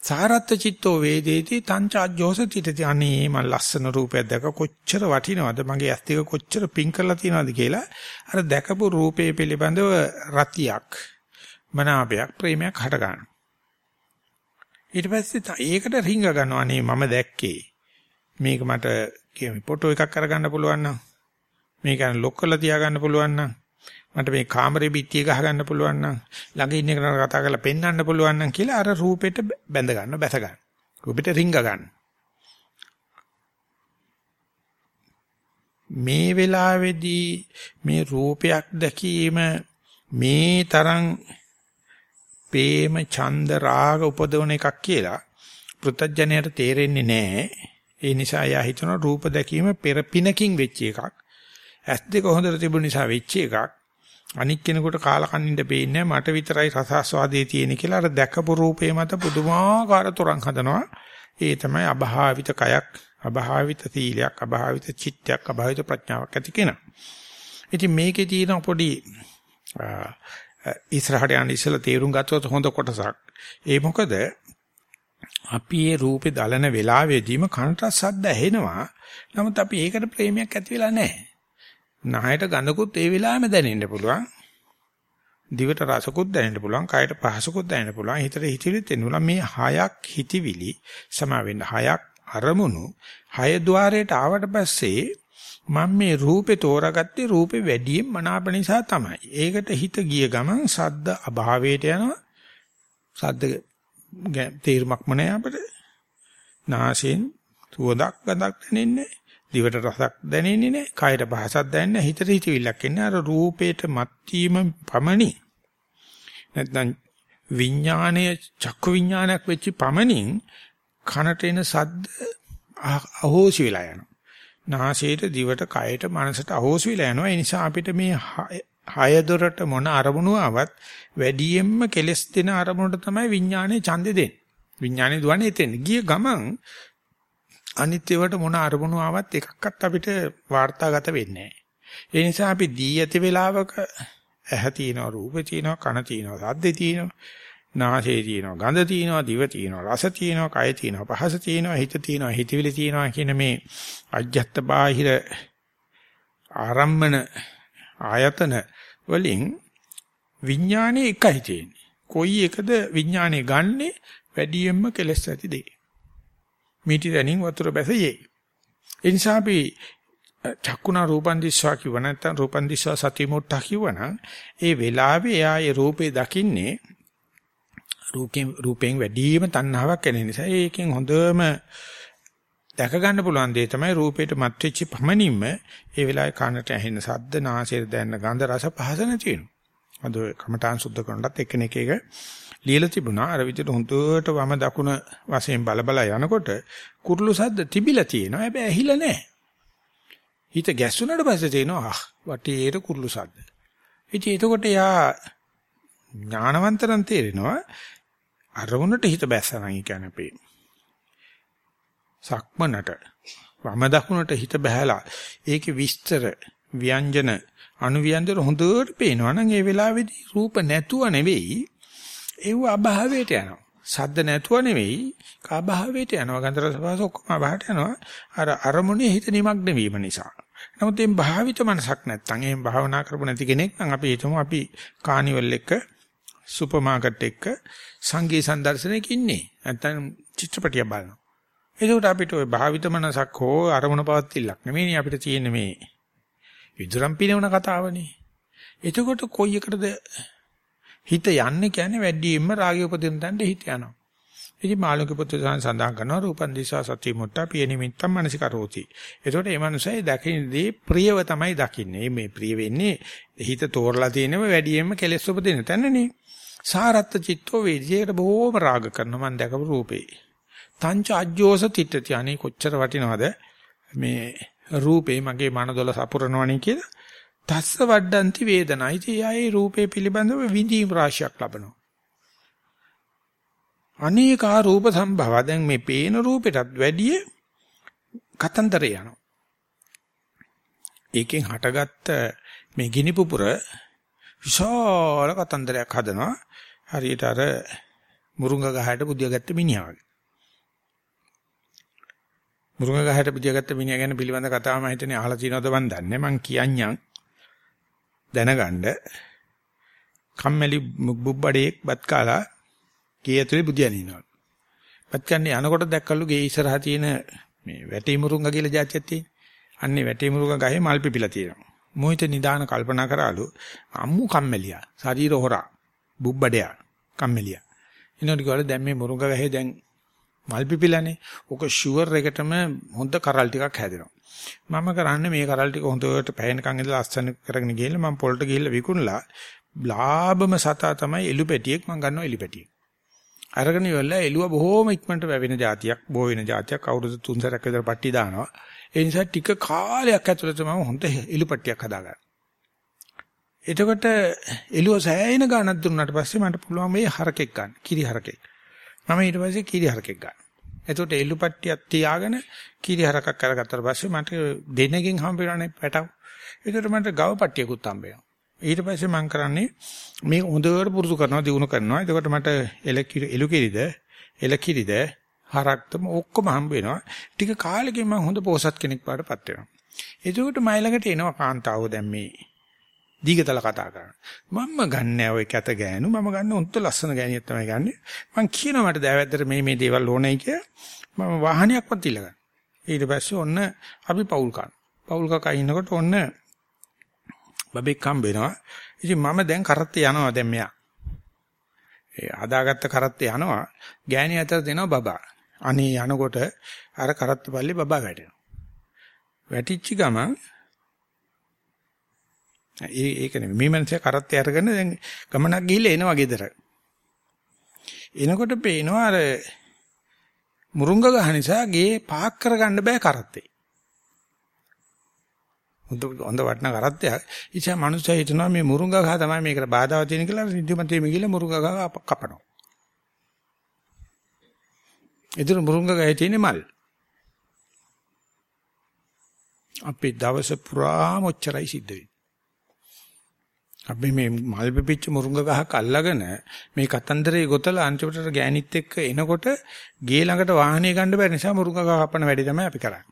Speaker 1: සාරත්ත චිත්තෝ වේදේති තංචාජ්ජෝස තිතති අනේ මම ලස්සන රූපයක් දැක කොච්චර වටිනවද? මගේ ඇස් දෙක කොච්චර පිං කරලා තියනවද කියලා. අර දැකපු රූපේ පිළිබඳව රතියක් මනාපයක් ප්‍රේමයක් හට ගන්නවා. ඊට පස්සේ ඒකට රිංග ගන්නවා අනේ මම දැක්කේ මේක මට කියන්නේ ෆොටෝ එකක් අරගන්න පුළුවන් නම් මේක ලොක් කරලා තියාගන්න පුළුවන් නම් මට මේ කාමරේ පිටිය ගහගන්න පුළුවන් නම් ළඟ ඉන්න කෙනාට කතා කරලා පෙන්වන්න පුළුවන් නම් කියලා අර රූපෙට බැඳ ගන්න බැස ගන්න. රූපෙට රිංග ගන්න. මේ වෙලාවේදී මේ රූපයක් දැකීම මේ තරම් ප්‍රේම ඡන්ද රාග උපදවන එකක් කියලා පෘථජ්ජනයට තේරෙන්නේ නැහැ. ඒ නිසා යා හිතන රූප දැකීම පෙර පිනකින් වෙච්ච එකක්. ඇස් දෙක හොඳට තිබුණ නිසා වෙච්ච එකක්. අනික් කෙනෙකුට කාලකන්නින්ද පේන්නේ මට විතරයි රසාස්වාදයේ තියෙන කියලා අර දැකපු රූපේ මත පුදුමාකාර තරම් හදනවා. ඒ තමයි අභාවිත කයක්, අභාවිත සීලයක්, අභාවිත චිත්තයක්, අභාවිත ප්‍රඥාවක් ඇති කෙනා. ඉතින් මේකේ තියෙන පොඩි ඉස්සරහට යන ඉස්සලා තේරුම් ගත්තොත් හොඳ කොටසක්. ඒ මොකද අපි මේ රූපේ දලන වෙලාවෙදීම කනට සද්ද ඇහෙනවා. නමුත් අපි ඒකට ප්‍රේමයක් ඇති වෙලා නැහැ. නහයට ගඳකුත් ඒ වෙලාවෙම දැනෙන්න පුළුවන්. දිවට රසකුත් දැනෙන්න පුළුවන්. කයට පහසකුත් දැනෙන්න පුළුවන්. හිතට හිතවිලිත් එන්න පුළුවන්. මේ හයක් හිතවිලි සමා වෙන්න හයක් අරමුණු හය ద్వාරයට ආවට පස්සේ මම මේ රූපේ තෝරාගත්තේ රූපේ වැඩියෙන් මනාප නිසා තමයි. ඒකට හිත ගිය ගමන් සද්ද අභාවයට යනවා. සද්ද තේරුමක්ම නැහැ අපිට. නාසයෙන් සුවඳක් ගඳක් දැනෙන්නේ දිවට රසක් දැනෙන්නේ නැහැ. කයට පහසක් දැනෙන්නේ නැහැ. හිතට හිතවිල්ලක් එන්නේ. අර රූපේට මත් වීම පමණි. නැත්නම් විඥානයේ චක්කු විඥානයක් වෙච්ච පමණින් කනට එන සද්ද අහෝසි වෙලා යනවා. නාසයට දිවට කයට මනසට අහෝසි වෙලා යනවා. ඒ නිසා අපිට මේ හය දොරට මොන අරමුණු ආවත් වැඩියෙන්ම කෙලස් දෙන අරමුණට තමයි විඥානයේ ඡන්දෙ දෙන්නේ. විඥානේ දුවන්නේ එතෙන්. ගිය ගමන් අනිත් ඒවාට මොන අරමුණු ආවත් එකක්වත් අපිට වාර්තාගත වෙන්නේ නැහැ. ඒ නිසා අපි දී ඇති වෙලාවක ඇහ තියෙනවා, රූප තියෙනවා, කන තියෙනවා, සද්ද තියෙනවා, නාසය තියෙනවා, ගඳ තියෙනවා, දිව තියෙනවා, රස තියෙනවා, කය තියෙනවා, පහස තියෙනවා, හිත තියෙනවා, හිතවිලි තියෙනවා කියන මේ අජ්ජත් බාහිර ආරම්මන ආයතන වලින් විඥානේ එකයි තියෙන්නේ. කොයි එකද විඥානේ ගන්නෙ වැඩියෙන්ම කෙලස් ඇති දෙය. මිටි දැනින් වතුර බැසයේ. ඒ නිසා අපි චක්කුණා රූපන් දිස්වා කිව්ව නැත්නම් රූපන් දිස්වා සතිමුට්ඨ කිව්වනම් ඒ වෙලාවේ එයා ඒ රූපේ දකින්නේ රූපෙන් රූපෙන් වැඩිම තණ්හාවක් එන නිසා ඒකෙන් හොඳම දැක ගන්න පුළුවන් දේ තමයි රූපේට මත් වෙච්ච පමණින්ම ඒ වෙලාවේ කනට ඇහෙන ශබ්ද නාසයට දැනෙන ගන්ධ රස පහස නැති වෙනවා. අද කමඨාන් සුද්ධ කරනවත් එකිනෙක එක ලියලා තිබුණා. අර විදිහට හොඳට වම දකුණ වශයෙන් බල බල යනකොට කුරුළු සද්ද තිබිලා තියෙනවා. හැබැයි ඇහිලා නැහැ. හිත ගැස්සුණාට පස්සේ තේනවා ආ වටේට කුරුළු සද්ද. ඉතින් එතකොට යා ඥානවන්තරන් තේරෙනවා අරමුණට හිත බැස්සනම් ඒ කියන්නේ අපේ සක්මනට වම දකුණට හිත බහැලා ඒකේ විස්තර ව්‍යංජන අනුව්‍යංජන හොඳට පේනවා නම් ඒ වෙලාවේදී රූප නැතුව නෙවෙයි ඒව අභාවයට යනවා. සද්ද නැතුව නෙවෙයි කාභාවයට යනවා. ගන්ධ රස පහස ඔක්කොම අභාවයට යනවා. අර අරමුණේ හිත නිමග්න වීම නිසා. නමුත් මේ භාවිත මනසක් නැත්තම් එහෙම භාවනා කරපො නැති කෙනෙක් නම් අපි හිතමු අපි කානිවල් එක සුපර් මාකට් එක සංගී සංදර්ශනයක ඉන්නේ නැත්තම් චිත්‍රපටියක් බලනවා එතකොට අපිට ওই භාවිත මනසක් හෝ අරමුණ පවත්ිල්ලක් නෙමෙයි අපිට තියෙන මේ විදුරම් පිනවන කතාවනේ. එතකොට කොයි එකටද හිත යන්නේ කියන්නේ වැඩියෙන්ම රාගය උපදින තැනට හිත යනවා. ඉතින් මාළුක පුත්‍ර සඳහන් කරනවා රූපන් දිසා සත්‍ය මුට්ටා පිය නිමිත්තම් මනසිකරෝති. එතකොට මේ මනුස්සය දකින්නේ ප්‍රියව තමයි දකින්නේ. මේ ප්‍රිය වෙන්නේ හිත තෝරලා තියෙනව වැඩියෙන්ම කෙලෙස් උපදින තැනනේ. සාරත්ත චිත්තෝ වේදියේට බොහෝම රාග කරනවා මම දැකපු රූපේ. තංච අජ්ජෝස තිටති අනේ කොච්චර වටිනවද මේ රූපේ මගේ මනදොල සපුරනවනේ කියලා? තස්ස වඩ්ඩಂತಿ වේදනයි තියයි රූපේ පිළිබඳව විඳීම් රාශියක් ලබනවා. අනේකා රූප සම්භව. දැන් මේ පේන රූපෙටත් වැඩිය කතන්දර යනවා. ඒකෙන් හටගත්ත මේ ගිනි පුපුර විශාල කතන්දරයක් හදනවා. හරියට අර මුරුංග ගහයට බුදියාගත්ත මිනිහා වගේ. මුරුංග ගහට පිටියගත්ත මිනිහා ගැන පිළිබඳ කතාව මම හිතන්නේ අහලා තියෙනවද මන් දන්නේ මං කියන්නම්. දැනගන්න. කම්මැලි බුබ්බඩේක් බත් කාලා ගේ ඇතුලේ බුදියන් ඉන්නවා. බත් කන්නේ යනකොට දැක්කලු ගේ ඉස්සරහා තියෙන මේ වැටි මුරුංග කියලා જાතියක් තියෙන අන්නේ වැටි මුරුංග ගහේ මල් පිපිලා තියෙනවා. මොහිත නිදාන කල්පනා කරාලු අම්මු කම්මැලියා ශරීර හොරා බුබ්බඩයා කම්මැලියා ඊනොට කිව්වල දැන් මේ මුරුංග ගහේ දැන් මල් පිපිලානේ. ඔක ෂුවර් එකටම හොඳ කරල් ටිකක් හැදෙනවා. මම කරන්නේ මේ කරල් ටික හොඳට පැහැෙනකන් ඉඳලා අස්සන කරගෙන ගිහලා මම පොල්ට ගිහලා විකුණලා ලාභම සතා තමයි එළු පැටියෙක් මම ගන්නවා එළු පැටියෙක්. අරගෙන ඉවරලා එළුව බොහොම ඉක්මනට වැවෙන જાතියක්, බෝ වෙන જાතියක් අවුරුදු 3 සැරයක් විතර පට්ටි දානවා. ඒ නිසා ටික කාලයක් ඇතුළත මම හොඳ එළු පට්ටියක් හදාගන්නවා. එතකොට එළුව සෑයින ගානක් දුන්නාට පස්සේ මට පුළුවන් මේ හරකෙක් ගන්න. කිරි හරකෙක්. මම ඊට පස්සේ කීරි හරකෙක් ගන්න. එතකොට එල්ලු පට්ටියක් තියාගෙන කීරි හරකක් කරගත්තාට පස්සේ මට දෙනකින් හම්බ වෙනනේ පැටව. ඒකට මට ගව පට්ටියකුත් හම්බ වෙනවා. ඊට පස්සේ මම කරන්නේ මේ හොඳට පුරුදු කරනවා දිනු කරනවා. එතකොට මට එලකිරි එලු කිරිද එලකිරිද හරක්තම ඔක්කොම හම්බ වෙනවා. ටික කාලෙකින් මම හොඳ පෝසත් කෙනෙක් පාටපත් වෙනවා. එතකොට මයිලකට එනවා කාන්තාවෝ දැන් මේ දීගතල කතා කරනවා. මම්ම ගන්නෑ ඔය කැත ගෑනු මම ගන්න උන්ට ලස්සන ගෑනියක් තමයි ගන්නෙ. මං කියනවා මට දෑවැද්දට මේ මේ දේවල් ඕනයි කිය. මම වාහනයක්වත් ඉල්ලගන්න. ඊට පස්සේ ඔන්න අපි පවුල් කන. පවුල් කකා ඉන්නකොට ඔන්න බබෙක් හම්බ වෙනවා. ඉතින් මම දැන් කරත්තේ යනවා දැන් මෙයා. ඒ හදාගත්ත කරත්තේ යනවා. ගෑණි අතර දෙනවා බබා. අනේ යනකොට අර කරත්ත පල්ලේ බබා වැටෙනවා. වැටිච්ච ගමන් ඒ ඒක නෙමෙයි. මේ මනසේ කරත්තේ අරගෙන දැන් ගමනක් ගිහිල්ලා එනවා ගෙදර. එනකොට පේනවා අර මුරුංග ගහ නිසා ගේ පාක් කරගන්න බෑ කරත්තේ. හොඳ හොඳ වටන කරත්තයක්. ඉතින් මනුස්සය හිතනවා මේ මුරුංග ගහ තමයි මේකට බාධා තියෙන කියලා නිදිමතේ මිගිල මුරුංග ගහ කපනවා. එදින මුරුංග ගහේ තියෙන මල්. අපේ දවස පුරාම ඔච්චරයි සිද්ධ වෙන්නේ. අපි මේ මල් පිපිච්ච මුරුංග ගහක් අල්ලගෙන මේ කතන්දරේ ගොතලා අන්තිමට ගෑනිත් එක්ක එනකොට ගේ ළඟට වාහනේ ගන්න බැරි නිසා මුරුංග ගහ කපන වැඩි තමයි අපි කරන්නේ.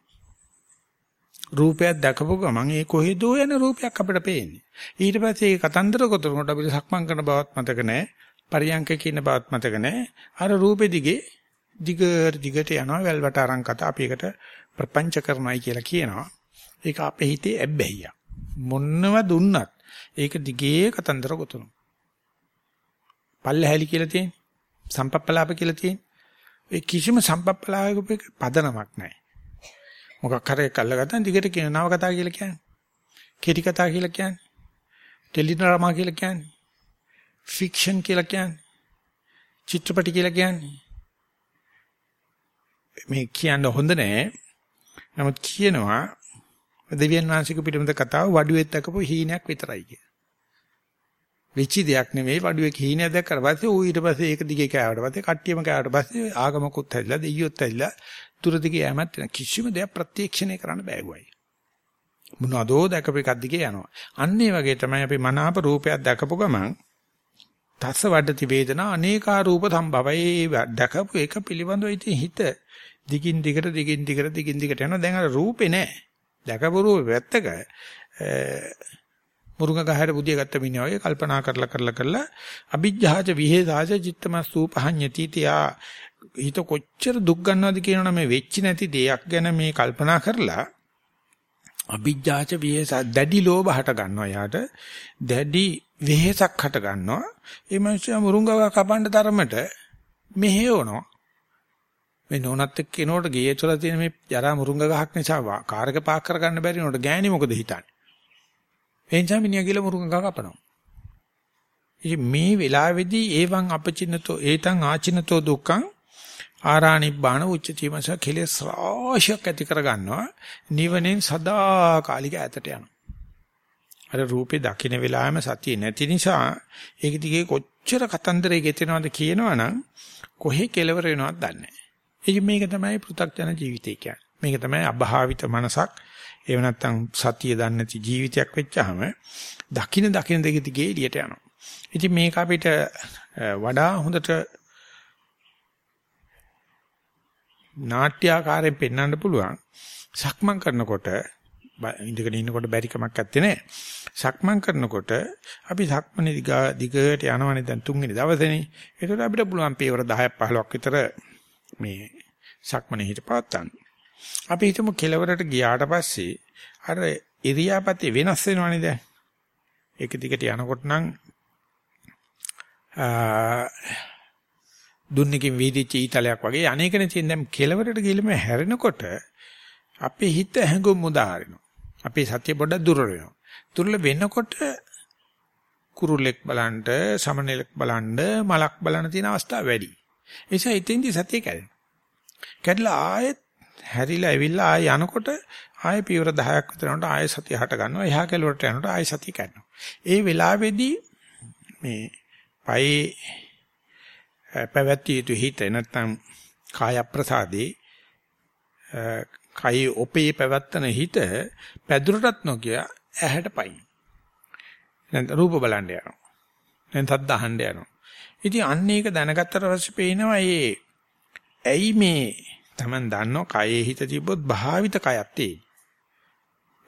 Speaker 1: රූපයක් දැකපු ගමන් ඒ කොහෙදෝ යන රූපයක් අපිට පේන්නේ. ඊට පස්සේ ඒ කතන්දර ගොතනකොට අපිට සක්මන් කරන බවත් මතක නැහැ. පරියංක කියන බවත් මතක නැහැ. අර රූපෙ දිගේ දිගට දිගට යනවා වැල්වට අරන් කතා අපි ඒකට ප්‍රපංච කරනයි කියලා කියනවා. ඒක අපේ හිතේ ඇබ්බැහිය. මොන්නව දුන්නත් ඒක දිගේ කතන්දර ගොතනවා. පල්ලහැලි කියලා තියෙන. සම්පප්පලාප කියලා තියෙන. ඒ කිසිම සම්පප්පලාපයක පදනමක් නැහැ. මොකක් හරි එකක් අල්ලගත්තා දිගට කියන නව කතා කියලා කියන්නේ. කෙටි කතා කියලා කියන්නේ. ටෙලිඩ්‍රාමා කියලා කියන්නේ. ෆික්ෂන් කියලා කියන්නේ. චිත්‍රපටි කියලා කියන්නේ. මේ කියන්න හොඳ නෑ. නමුත් කියනවා දෙවියන් වහන්සේක පිටමත කතාව වඩුවෙත් දක්වපු හීනයක් විතරයි කිය. වෙච්චි දෙයක් නෙමෙයි වඩුවේ හීනයක් දැක්කට පස්සේ ඌ ඊට පස්සේ ඒක දිගේ කෑවට පස්සේ කට්ටියම කෑවට පස්සේ ආගමකුත් හැදිලා දෙයියොත් හැදිලා තුර දිගේ යෑමත් කිසිම දෙයක් ප්‍රත්‍යක්ෂණය කරන්න බෑගුවයි. මොනවදෝ දැකපු එකක් දිගේ යනවා. අන්න ඒ වගේ තමයි අපි මනාප රූපයක් දැකපු ගමන් තස්ස වඩති වේදනා අනේකා රූප සම්භවයි දැකපු එක පිළිබඳව ඉතින් හිත දිගින් දිගට දිගින් දිගට දිගින් දිගට යනවා. දැන් අර රූපේ නැහැ. දැකපු රූපේ වැත්තක මුරුංග ගහයට බුදිය ගත්ත මිනිහා වගේ කල්පනා කරලා කරලා කරලා අභිජ්ජාච විහෙසාච චිත්තමස්සූ පහඤ්ඤති තියා හිත කොච්චර දුක් ගන්නවද කියනවනම් මේ වෙච්ච නැති දෙයක් ගැන මේ කල්පනා කරලා අභිජ්ජාච විහෙස දැඩි ලෝභ හට ගන්නවා යාට දැඩි වෙහෙසක් හට ගන්නවා ඒ මිනිස්සු මුරුංගව කපන්න තරමට මෙහෙවනවා මේ නෝනත් එක්ක එනකොට ගේ තුළ තියෙන මේ ජරා මුරුංග ගහක් නිසා කාරක පාක් කරගන්න බැරි නෝට ගෑණි මොකද හිතන්නේ? එනිසා මිනිහා කියලා මුරුංග ගහ කපනවා. ඉතින් මේ වෙලාවේදී ඒවං අපචින්නතෝ ඒතං ආචින්නතෝ දුක්ඛං ආරාණිබ්බාන උච්චතිමස කෙලෙස් රාශියක් ඇති කර ගන්නවා නිවනෙන් සදාකාලික ඈතට යනවා. අර රූපේ දකින්න වෙලාවෙම සතිය නැති නිසා ඒක දිගේ කොච්චර කතන්දරේ ගෙතෙනවද කියනවනම් කොහේ කෙලවර වෙනවද දන්නේ නැහැ. මේක තමයි පෘථග්ජන ජීවිතය කියන්නේ. මේක තමයි අභාවිත මනසක්. එහෙම නැත්නම් සතිය දන්නේ නැති ජීවිතයක් වෙච්චාම දකින්න දකින්න දෙක දිගේ එළියට යනවා. ඉතින් මේක අපිට වඩා හොඳට නාට්‍යාකාරයෙන් පෙන්වන්න පුළුවන්. සක්මන් කරනකොට ඉඳගෙන ඉන්නකොට බැරි කමක් නැත්තේ නේ. සක්මන් කරනකොට අපි සක්මනේ දිගට යනවනේ දැන් තුන්වෙනි දවසේනේ. ඒකට අපිට පුළුවන් පියවර 10ක් 15ක් විතර මේ සක්මනේ හිට පවත්තන්න. අපි හිතමු කෙලවරට ගියාට පස්සේ අර ඉරියාපතේ වෙනස් වෙනවනේ දැන්. ඒක දිගට යනකොට නම් දුන්නකින් වීදිච්ච ඊතලයක් වගේ අනේකනේ තියෙන දැන් කෙලවරට ගිහලා මේ හැරෙනකොට අපේ හිත හැඟුම් මුදාහරිනවා. අපේ සත්‍ය පොඩ්ඩක් දුර වෙනවා. දුර්ල වෙනකොට කුරුල්ලෙක් බලන්න, සමනලෙක් බලන්න, මලක් බලන්න තියෙන අවස්ථා වැඩි. ඒ නිසා ඉතින්දි සතිය කැඩෙනවා. කැඩලා ආයෙත් හැරිලා ඇවිල්ලා ආයෙ යනකොට ආයෙ පියවර 10ක් විතර යනකොට ආයෙ සතිය හට ගන්නවා. එහා කෙළවරට යනකොට ආයෙ සතිය කැඩෙනවා. ඒ වෙලාවේදී මේ පයේ පැවැත්විය යුතු හිත නැත්නම් කාය ප්‍රසාදේ කයි ඔපේ පැවැත්තන හිත පැදුරටත් නොකිය ඇහැට පයින්. දැන් රූප බලන්න යනවා. දැන් තත් අහන්න යනවා. ඉතින් අන්න ඒක දැනගත්තට පස්සේ පේනවා මේ ඇයි මේ Taman දන්නෝ කයේ හිත තිබ්බොත් භාවිත කයක් තියෙන.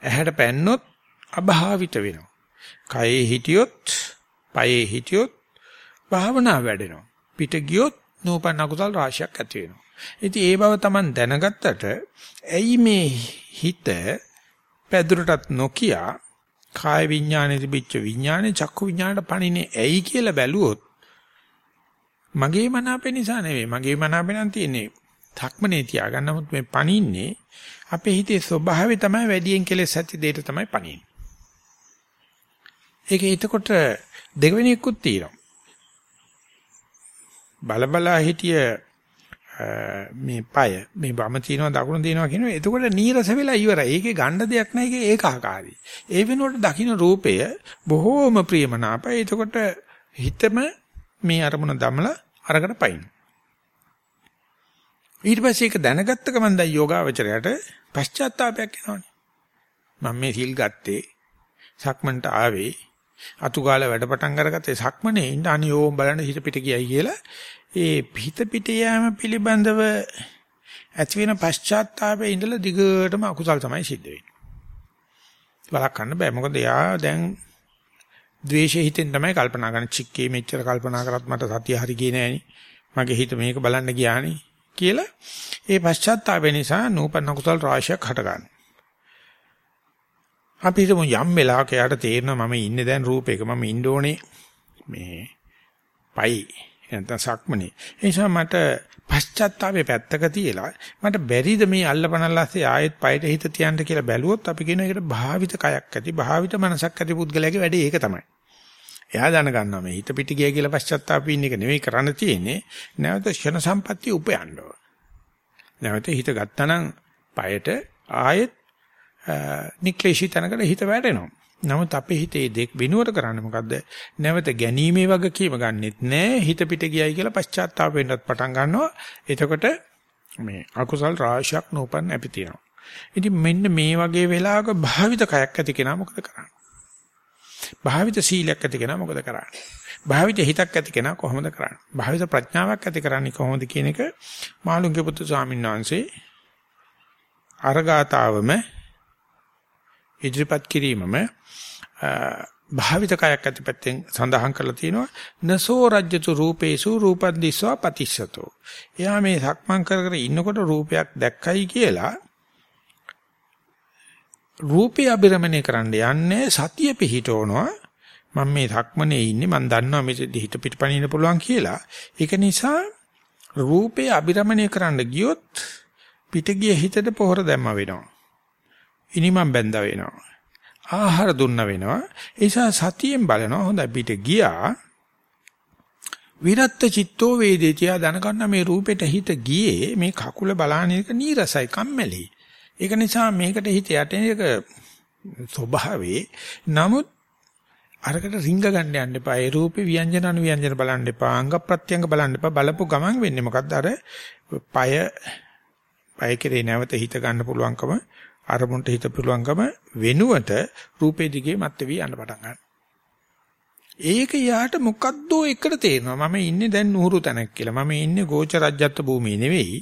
Speaker 1: ඇහැට පැන්නොත් අභාවිත වෙනවා. කයේ හිටියොත්, පයේ හිටියොත් භාවනා වැඩෙනවා. පිට ගියොත් නූපන්න කුසල් රාශියක් ඇති වෙනවා. ඉතින් ඒ බව Taman දැනගත්තට ඇයි මේ හිත පැදුරටත් නොකිය කාය විඥානේ තිබිච්ච විඥානේ චක්කු විඥානට පණිනේ ඇයි කියලා බැලුවොත් මගේ මනාපේ නිසා නෙවෙයි මගේ මනාපේ නම් තියෙන්නේ ධක්මනේ තියාගන්න නමුත් මේ පණින්නේ අපේ හිතේ ස්වභාවය තමයි වැඩියෙන් කෙලෙස් ඇති දෙයට තමයි පණින්නේ ඒක එතකොට දෙවෙනි එක්කුත් තියෙනවා බලබලා හිටිය මේ পায় මේ වම තියනවා දකුණ තියනවා කියනවා එතකොට නීරස වෙලා ඉවරයි. ඒකේ ගණ්ඩ දෙයක් නැහැ ඒකේ ඒකාකාරයි. ඒ වෙනුවට දකින්න රූපය බොහෝම ප්‍රියමනාපයි. එතකොට හිතම මේ අරමුණ දමලා අරකට පයින්. ඊට පස්සේ ඒක දැනගත්ත ගමන් දැන් යෝගාවචරයට පශ්චාත්තාවයක් එනවනේ. මම මේ සිල් ගත්තේ සක්මන්ට ආවේ අතුගාල වැඩ පටන් අරගත්තේ සක්මනේ ඉඳ අනියෝම් බලන්න හිත පිට ගියයි කියලා ඒ හිත පිට යෑම පිළිබඳව ඇති වෙන පශ්චාත්තාපයේ ඉඳලා දිගටම අකුසල් තමයි සිද්ධ වෙන්නේ. බලකන්න බෑ මොකද එයා දැන් ද්වේෂය හිතෙන් තමයි කල්පනා කරන්නේ චික්කේ මෙච්චර කල්පනා කරත් මට සතිය හරි ගියේ නෑනේ. මගේ හිත මේක බලන්න ගියානේ කියලා ඒ පශ්චාත්තාපය නිසා නූපන්න කුසල් රාශියක් හට ගන්නවා. අපි හිතමු යම් වෙලාවක යාට තේරෙනවා මම ඉන්නේ දැන් රූපයක මම ඉන්න ඕනේ මේ පයි නැත්නම් සක්මනේ. ඒ නිසා මට පශ්චාත්තාපේ පැත්තක තියලා මට බැරිද මේ අල්ලපනල්ලාසේ ආයෙත් පයට හිත තියන්න කියලා බැලුවොත් අපි කියන එකට භාවිත කයක් ඇති භාවිත මනසක් ඇති පුද්ගලයාගේ වැඩේ ඒක තමයි. එයා දැනගන්නවා මේ හිත පිට ගිය කියලා පශ්චාත්තාප වෙන්න එක නෙවෙයි කරන්න තියෙන්නේ. නැවත ෂණ සම්පත්තිය උපයන්න ඕන. නැවත හිත ගත්තනම් පයට ආයෙත් නික්ලේශී තැනකට හිත වැටෙනවා. නමුත් අපේ හිතේ දෙක් විනුවට කරන්නේ මොකද්ද? නැවත ගැනීමේ වගකීම ගන්නෙත් නෑ. හිත පිට ගියයි කියලා පශ්චාත්තාප වෙන්නත් පටන් ගන්නවා. එතකොට මේ අකුසල් රාශියක් නෝපන් අපි තියෙනවා. ඉතින් මෙන්න මේ වගේ වෙලාවක භාවිත කයක් ඇති කෙනා මොකද කරන්නේ? භාවිත සීලයක් ඇති කෙනා මොකද කරන්නේ? භාවිත හිතක් ඇති කෙනා කොහොමද කරන්නේ? භාවිත ප්‍රඥාවක් ඇති කරන්නේ කොහොමද කියන එක මාළුන්ගේ පුත්තු ස්වාමීන් වහන්සේ අරගාතාවම ඉදිරිපත් කිරීමම භාවිත කයක් ඇතිපැත්තෙන් සඳහන් කරලා තියෙනවා. නසෝ රජ්‍යතු රූපේසු රූපන් දිස්වා පතිස්සතෝ. එයා මේ සක්මන් කර කර ඉන්නකොට රූපයක් දැක්කයි කියලා රූපය අබිරමණය කරන්න යන්නේ සතිය පිහිටවනවා. මම මේ සක්මනේ ඉන්නේ මම දන්නවා මෙතෙදි හිත පිටපණින්න පුළුවන් කියලා. ඒක නිසා රූපය අබිරමණය කරන්න ගියොත් පිට ගිය හිතට පොහොර දැම්ම වෙනවා. ඉනිමම් බැඳා වෙනවා. ආහාර දුන්න වෙනවා. ඒ නිසා සතියෙන් බලනවා හොඳයි පිට ගියා. විරත්ත චිත්තෝ වේදේතියා දැනගන්න මේ රූපෙට හිත ගියේ මේ කකුල බලාන එක නීරසයි කම්මැලි. ඒක නිසා මේකට හිත යටෙන එක ස්වභාවේ නමුත් අරකට රිංග ගන්න යන්න එපා. ඒ රූපේ ව්‍යංජන අනු ව්‍යංජන බලන්න එපා. අංග ප්‍රත්‍යංග බලන්න එපා. බලපු ගමන් වෙන්නේ මොකද්ද? අර পায় পায় කෙරේ නැවත හිත ගන්න පුළුවන්කම අරමුණට හිත පුළුවන්කම වෙනුවට රූපේ දිගේ මත් වෙවි යන්න පටන් ගන්නවා. ඒක යාට මොකද්දෝ එකට තේරෙනවා. මම ඉන්නේ දැන් නුහුරු තැනක් කියලා. මම ඉන්නේ ගෝචරජ්‍යත්ව භූමියේ නෙවෙයි.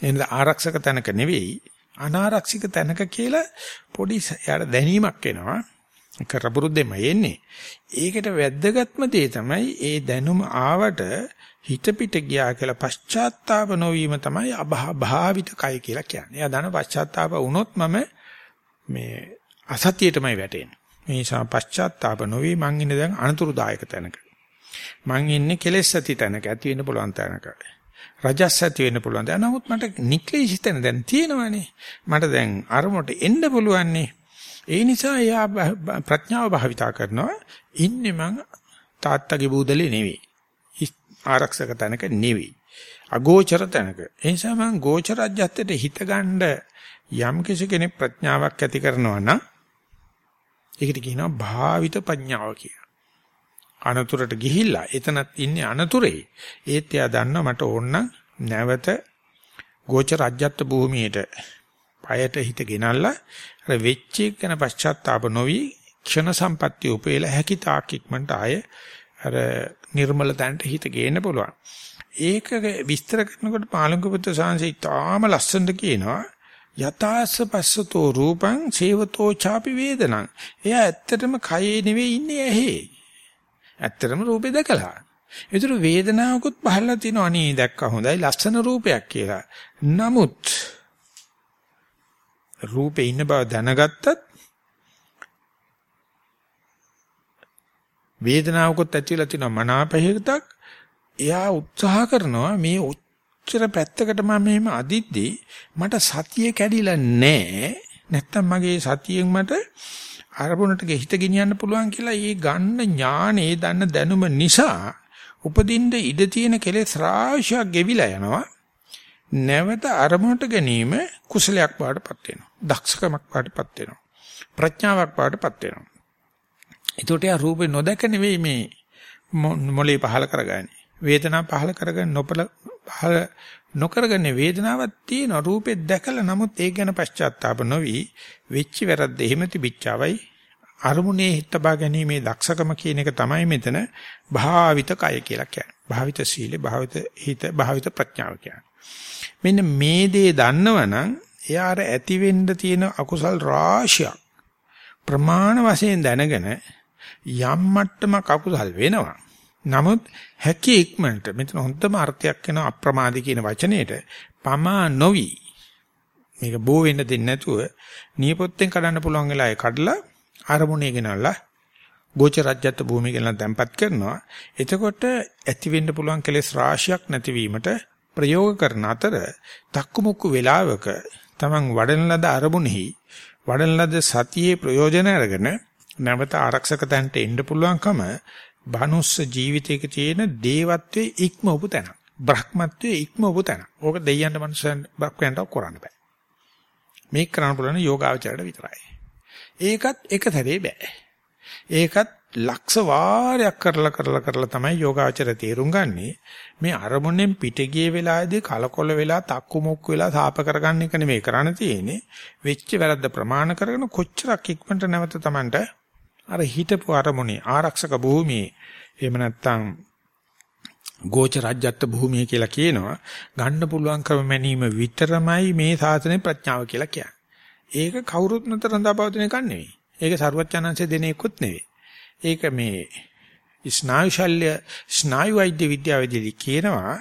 Speaker 1: එන්න ආරක්ෂක තැනක නෙවෙයි. අනාරක්ෂිත තැනක කියලා පොඩි යාට දැනීමක් එනවා. කරපුරුද්දෙම එන්නේ. ඒකට වැද්දගත්ම දේ තමයි ඒ දැනුම ආවට හිත පිට ගියා කියලා පශ්චාත්තාප නොවීම තමයි අභාවිත කය කියලා කියන්නේ. එයා දන පශ්චාත්තාප වුණොත් මම මේ අසතියටමයි වැටෙන්නේ. මේ නිසා පශ්චාත්තාප නොවි මං ඉන්නේ දැන් අනතුරුදායක තැනක. මං ඉන්නේ කෙලෙස් ඇති තැනක, ඇති වෙන්න පුළුවන් තැනක. රජස් ඇති වෙන්න පුළුවන්. දැන් නමුත් මට නික්ලේශී තැන දැන් තියෙනවානේ. මට දැන් අරමුණට එන්න පුළුවන්නේ. ඒ නිසා එයා ප්‍රඥාව භාවිතා කරනවා. ඉන්නේ මං තාත්තගේ බූදලේ නෙවෙයි. ආරක්ෂක තැනක නෙවෙයි. අගෝචර තැනක. ඒ නිසා මම ගෝචර අධ්‍යත්තයට හිත ගන්න යම් කෙනෙක් ප්‍රඥාවක් ඇති කරනවා නම් ඒකට කියනවා භාවිත ප්‍රඥාව කියලා. අනතුරට ගිහිල්ලා එතනත් ඉන්නේ අනතුරේ. ඒත් එයා දන්නවා මට ඕන නැවත ගෝචර අධ්‍යත්ත භූමියට පයට හිත ගෙනල්ලා අර වෙච්ච එක ගැන පශ්චාත්තාප නොවි ක්ෂණ සම්පත්‍ය උපේල හැකි තාක් ඉක්මනට ආය අර නිර්මල තැනට හිත ගේන්න පුළුවන්. ඒක විස්තර කරනකොට පාලංක පුත්‍ර සාංශය තාම ලස්සනට කියනවා යතාස්ස පස්සතෝ රූපං සේවතෝ ചാපි වේදනං. එයා ඇත්තටම කයේ නෙවෙයි ඉන්නේ ඇහි. ඇත්තටම රූපේ දැකලා. ඒතර වේදනාවකුත් පහළලා තිනවා නේ දැක්කා හොඳයි ලස්සන රූපයක් කියලා. නමුත් රූපේ ඉන්න බව දැනගත්තත් වේදනාවකුත් ඇති වෙලා තිනවා මනාපහිතක් එයා උත්සාහ කරනවා මේ උච්චර පැත්තකට මම මෙහෙම අදිද්දී මට සතිය කැඩිලා නැහැ නැත්තම් මගේ සතියෙන් මට අරමුණට හිත ගෙනියන්න පුළුවන් කියලා ඒ ගන්න ඥානේ දන්න දැනුම නිසා උපදින්න ඉඩ තියෙන කෙලෙස් රාශියක් ගෙවිලා යනවා. නැවත අරමුණට ගැනීම කුසලයක් බවටපත් වෙනවා. දක්ෂකමක් බවටපත් වෙනවා. ප්‍රඥාවක් බවටපත් වෙනවා. ඒතකොට යා රූපේ නොදක නෙවෙයි මේ මොලේ පහල කරගන්නේ. වේදනාව පහල කරගෙන නොපල පහල නොකරගන්නේ වේදනාවක් තියෙන රූපෙත් දැකලා නමුත් ඒ ගැන පශ්චාත්තාප නොවි වෙච්ච වැරද්ද එහෙම තිබිච්චවයි අරමුණේ හිතබා ගැනීමේ දක්ෂකම කියන එක තමයි මෙතන භාවිත කය කියලා කියන්නේ. භාවිත සීලේ භාවිත හිත භාවිත ප්‍රඥාව කියන්නේ. මෙන්න මේ දේ දන්නවනම් එයාට ඇති වෙන්න තියෙන අකුසල් රාශියක් ප්‍රමාණ වශයෙන් දැනගෙන යම් මට්ටමක අකුසල් වෙනවා. නමුත් හැකි ඉක්මනට මෙතන හොඳම අර්ථයක් වෙන අප්‍රමාදී කියන වචනේට පමා නොවි මේක බෝ වෙන්න දෙන්නේ නැතුව නියපොත්තෙන් කඩන්න පුළුවන් වෙලාවේ කඩලා අරමුණේ ගෙනල්ලා ගෝච රජ්‍යත් භූමිය ගෙනල්ලා තැම්පත් කරනවා එතකොට ඇති වෙන්න පුළුවන් කෙලෙස් රාශියක් නැතිවීමට ප්‍රයෝග කරන අතර තක්කුමුක්කු වේලාවක තමන් වඩන ලද අරමුණෙහි වඩන ලද සතියේ ප්‍රයෝජන අරගෙන නැවත ආරක්ෂක තැනට එන්න පුළුවන්කම බනුස්ස ජීවිතයක තියෙන දේවත්වයේ ඉක්මවපු තැන. බ්‍රහ්මත්වයේ ඉක්මවපු තැන. ඕක දෙයයන්ට මනුස්සයන් බ්‍රහ්මයන්ට කරන්න බෑ. මේක කරන්න පුළුවන් යෝගාවචරයට විතරයි. ඒකත් එක සැරේ බෑ. ඒකත් ලක්ෂ වාරයක් කරලා කරලා කරලා තමයි යෝගාචර තේරුම් ගන්නෙ මේ අරමුණෙන් පිට ගිය වෙලාවේදී කලකොල වෙලා තක්කු මුක්කු වෙලා සාප කරගන්න එක නෙමෙයි කරන්න තියෙන්නේ වෙච්ච වැරද්ද ප්‍රමාණ කරගෙන කොච්චරක් ඉක්මනට නැවත Tamanට අර හිතපු අරමුණේ ආරක්ෂක භූමියේ එහෙම නැත්නම් ගෝච රාජ්‍යත්ව භූමිය කියලා කියනවා ගන්න පුළුවන් ක්‍රම මැනීම විතරමයි මේ සාසනේ ප්‍රඥාව කියලා කියන්නේ. ඒක කවුරුත් නැතර රඳාපවතින එකක් නෙවෙයි. ඒක සරුවච්චානංශය දෙන එකකුත් නෙවෙයි. ඒක මේ ස්නායු ශල්‍ය ස්නායු වෛද්‍ය විද්‍යාවේදී කියනවා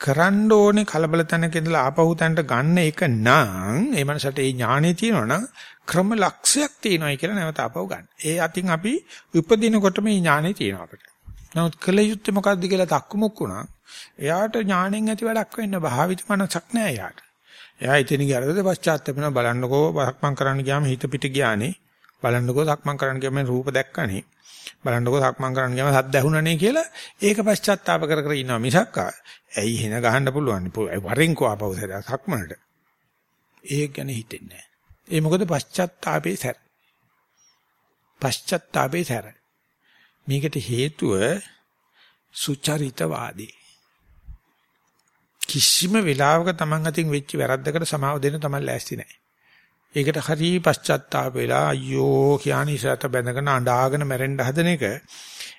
Speaker 1: කරන්න ඕනේ කලබල තැනක ඉඳලා ආපහු තැනට ගන්න එක නම් ඒ මනසට ඒ ඥාණය තියෙනවා නම් ක්‍රම ලක්ෂයක් තියෙනවායි කියලා නැවත ආපහු ගන්න. ඒ අතින් අපි උපදිනකොට මේ ඥාණය තියෙනවා අපිට. නමුත් කල යුත්තේ මොකද්ද කියලා තක්කමුක්කුණා. එයාට ඥාණයෙන් ඇති වැඩක් වෙන්න භාවිත මනසක් නෑ එයාට. එයා ඉතින් ගියරද පශ්චාත්තාපන බලන්නකෝ සක්මන් කරන්න ගියාම හිත පිට ගියානේ. බලන්නකෝ සක්මන් කරන්න ගියාම රූප දැක්කනේ. බලන්නකෝ සක්මන් කරන්න ගියාම සද්ද ඇහුණනේ කියලා ඒක පශ්චාත්තාප කර කර ඉන්නවා මිසක් ඇයි හින ගහන්න පුළුවන් වරෙන් කෝ ආපහු සක්මනට. ඒක ගැන හිතෙන්නේ නැහැ. ඒ මොකද පශ්චාත්තාපේ සැර. පශ්චාත්තාපේ සැර. මේකට හේතුව සුචරිතවාදී. කිසිම වෙලාවක Taman අතින් වෙච්ච වැරද්දකට සමාව දෙන්න Taman ලෑස්ති නැහැ. ඒකට හරි පශ්චාත්තාප වෙලා අයියෝ කියන ඉසත බැඳගෙන අඬාගෙන මැරෙන්න හදන එක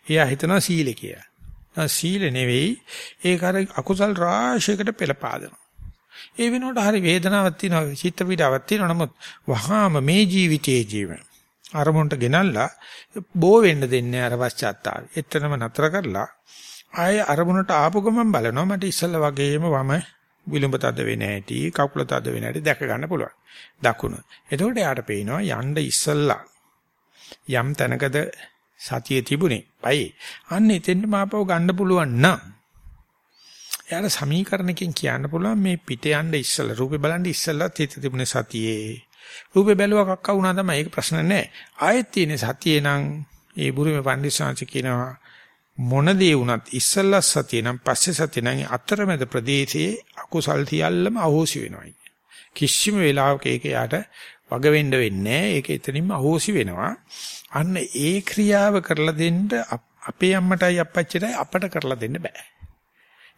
Speaker 1: එයා හිතනවා සීල කියලා. සීල නෙවෙයි ඒක අර අකුසල් රාශියකට පෙළපාදනවා. ඒ වෙනකොට හරි වේදනාවක් තියෙනවා චිත්ත පීඩාවක් තියෙනවා නමුත් වහාම මේ ජීවිතයේ ජීවන අරමුණට ගෙනල්ලා බෝ වෙන්න දෙන්නේ අර පශ්චාත්තාපය. එතරම් නතර කරලා ආයේ අරමුණට ආපු ගමන් බලනවා මට ඉස්සල්ලා වගේම වම විලුඹ තද වෙන්නේ නැටි කකුල තද වෙන්නේ නැටි දැක ගන්න පුළුවන්. දකුණ. එතකොට යාට පේනවා යන්න ඉස්සල්ලා යම් තැනකද සතිය තිබුණේ. පයි. අන්න එතෙන්ට මාපව ගන්න පුළුවන් නම් එයාට සමීකරණකින් කියන්න පුළුවන් මේ පිට යන්න ඉස්සලා රූපේ බලන්න ඉස්සලා තිත තිබුණේ සතියේ. රූපේ බැලුවා කක්ක වුණා තමයි ඒක ප්‍රශ්න නැහැ. ආයෙත් තියෙන සතියේ නම් ඒ බුරුමේ පඬිස්සාංශ කියනවා මොන දේ වුණත් ඉස්සල්ලා සතිය නම් පස්සේ සතිය නම් අතරමැද ප්‍රදේශයේ අකුසල් සියල්ලම අහෝසි වෙනවා. කිසිම වෙලාවක ඒක යාට වග වෙන්න වෙන්නේ නැහැ. ඒක එතනින්ම අහෝසි වෙනවා. අන්න ඒ ක්‍රියාව කරලා දෙන්න අපේ අම්මටයි අප්පච්චිටයි අපට කරලා දෙන්න බෑ.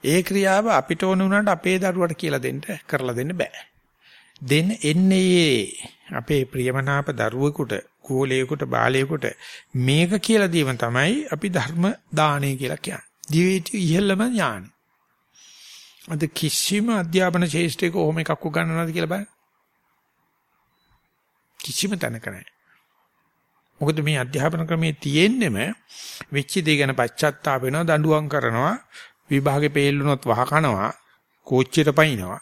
Speaker 1: ඒ ක්‍රියාව අපිට ඕන වුණාට අපේ දරුවට කියලා දෙන්න කරලා දෙන්න බෑ. දෙන්න එන්නේ අපේ ප්‍රියමනාප දරුවෙකුට, කෝලයකට, බාලයකට මේක කියලා දීම තමයි අපි ධර්ම දාණය කියලා කියන්නේ. දිවිති ඉහෙළම ඥානයි. අද කිසිම අධ්‍යාපන ශාස්ත්‍රයක ඕම එකක් උගන්වනවද කියලා බලන්න. කිසිම තැනක නැහැ. මොකද මේ අධ්‍යාපන ක්‍රමයේ තියෙන්නෙම වෙච්ච දේ ගැන පශ්චාත්තාප වෙනවා දඬුවම් කරනවා විභාගේ පෙල්ලුනොත් වහ කනවා කෝච්චියට පයින්නවා.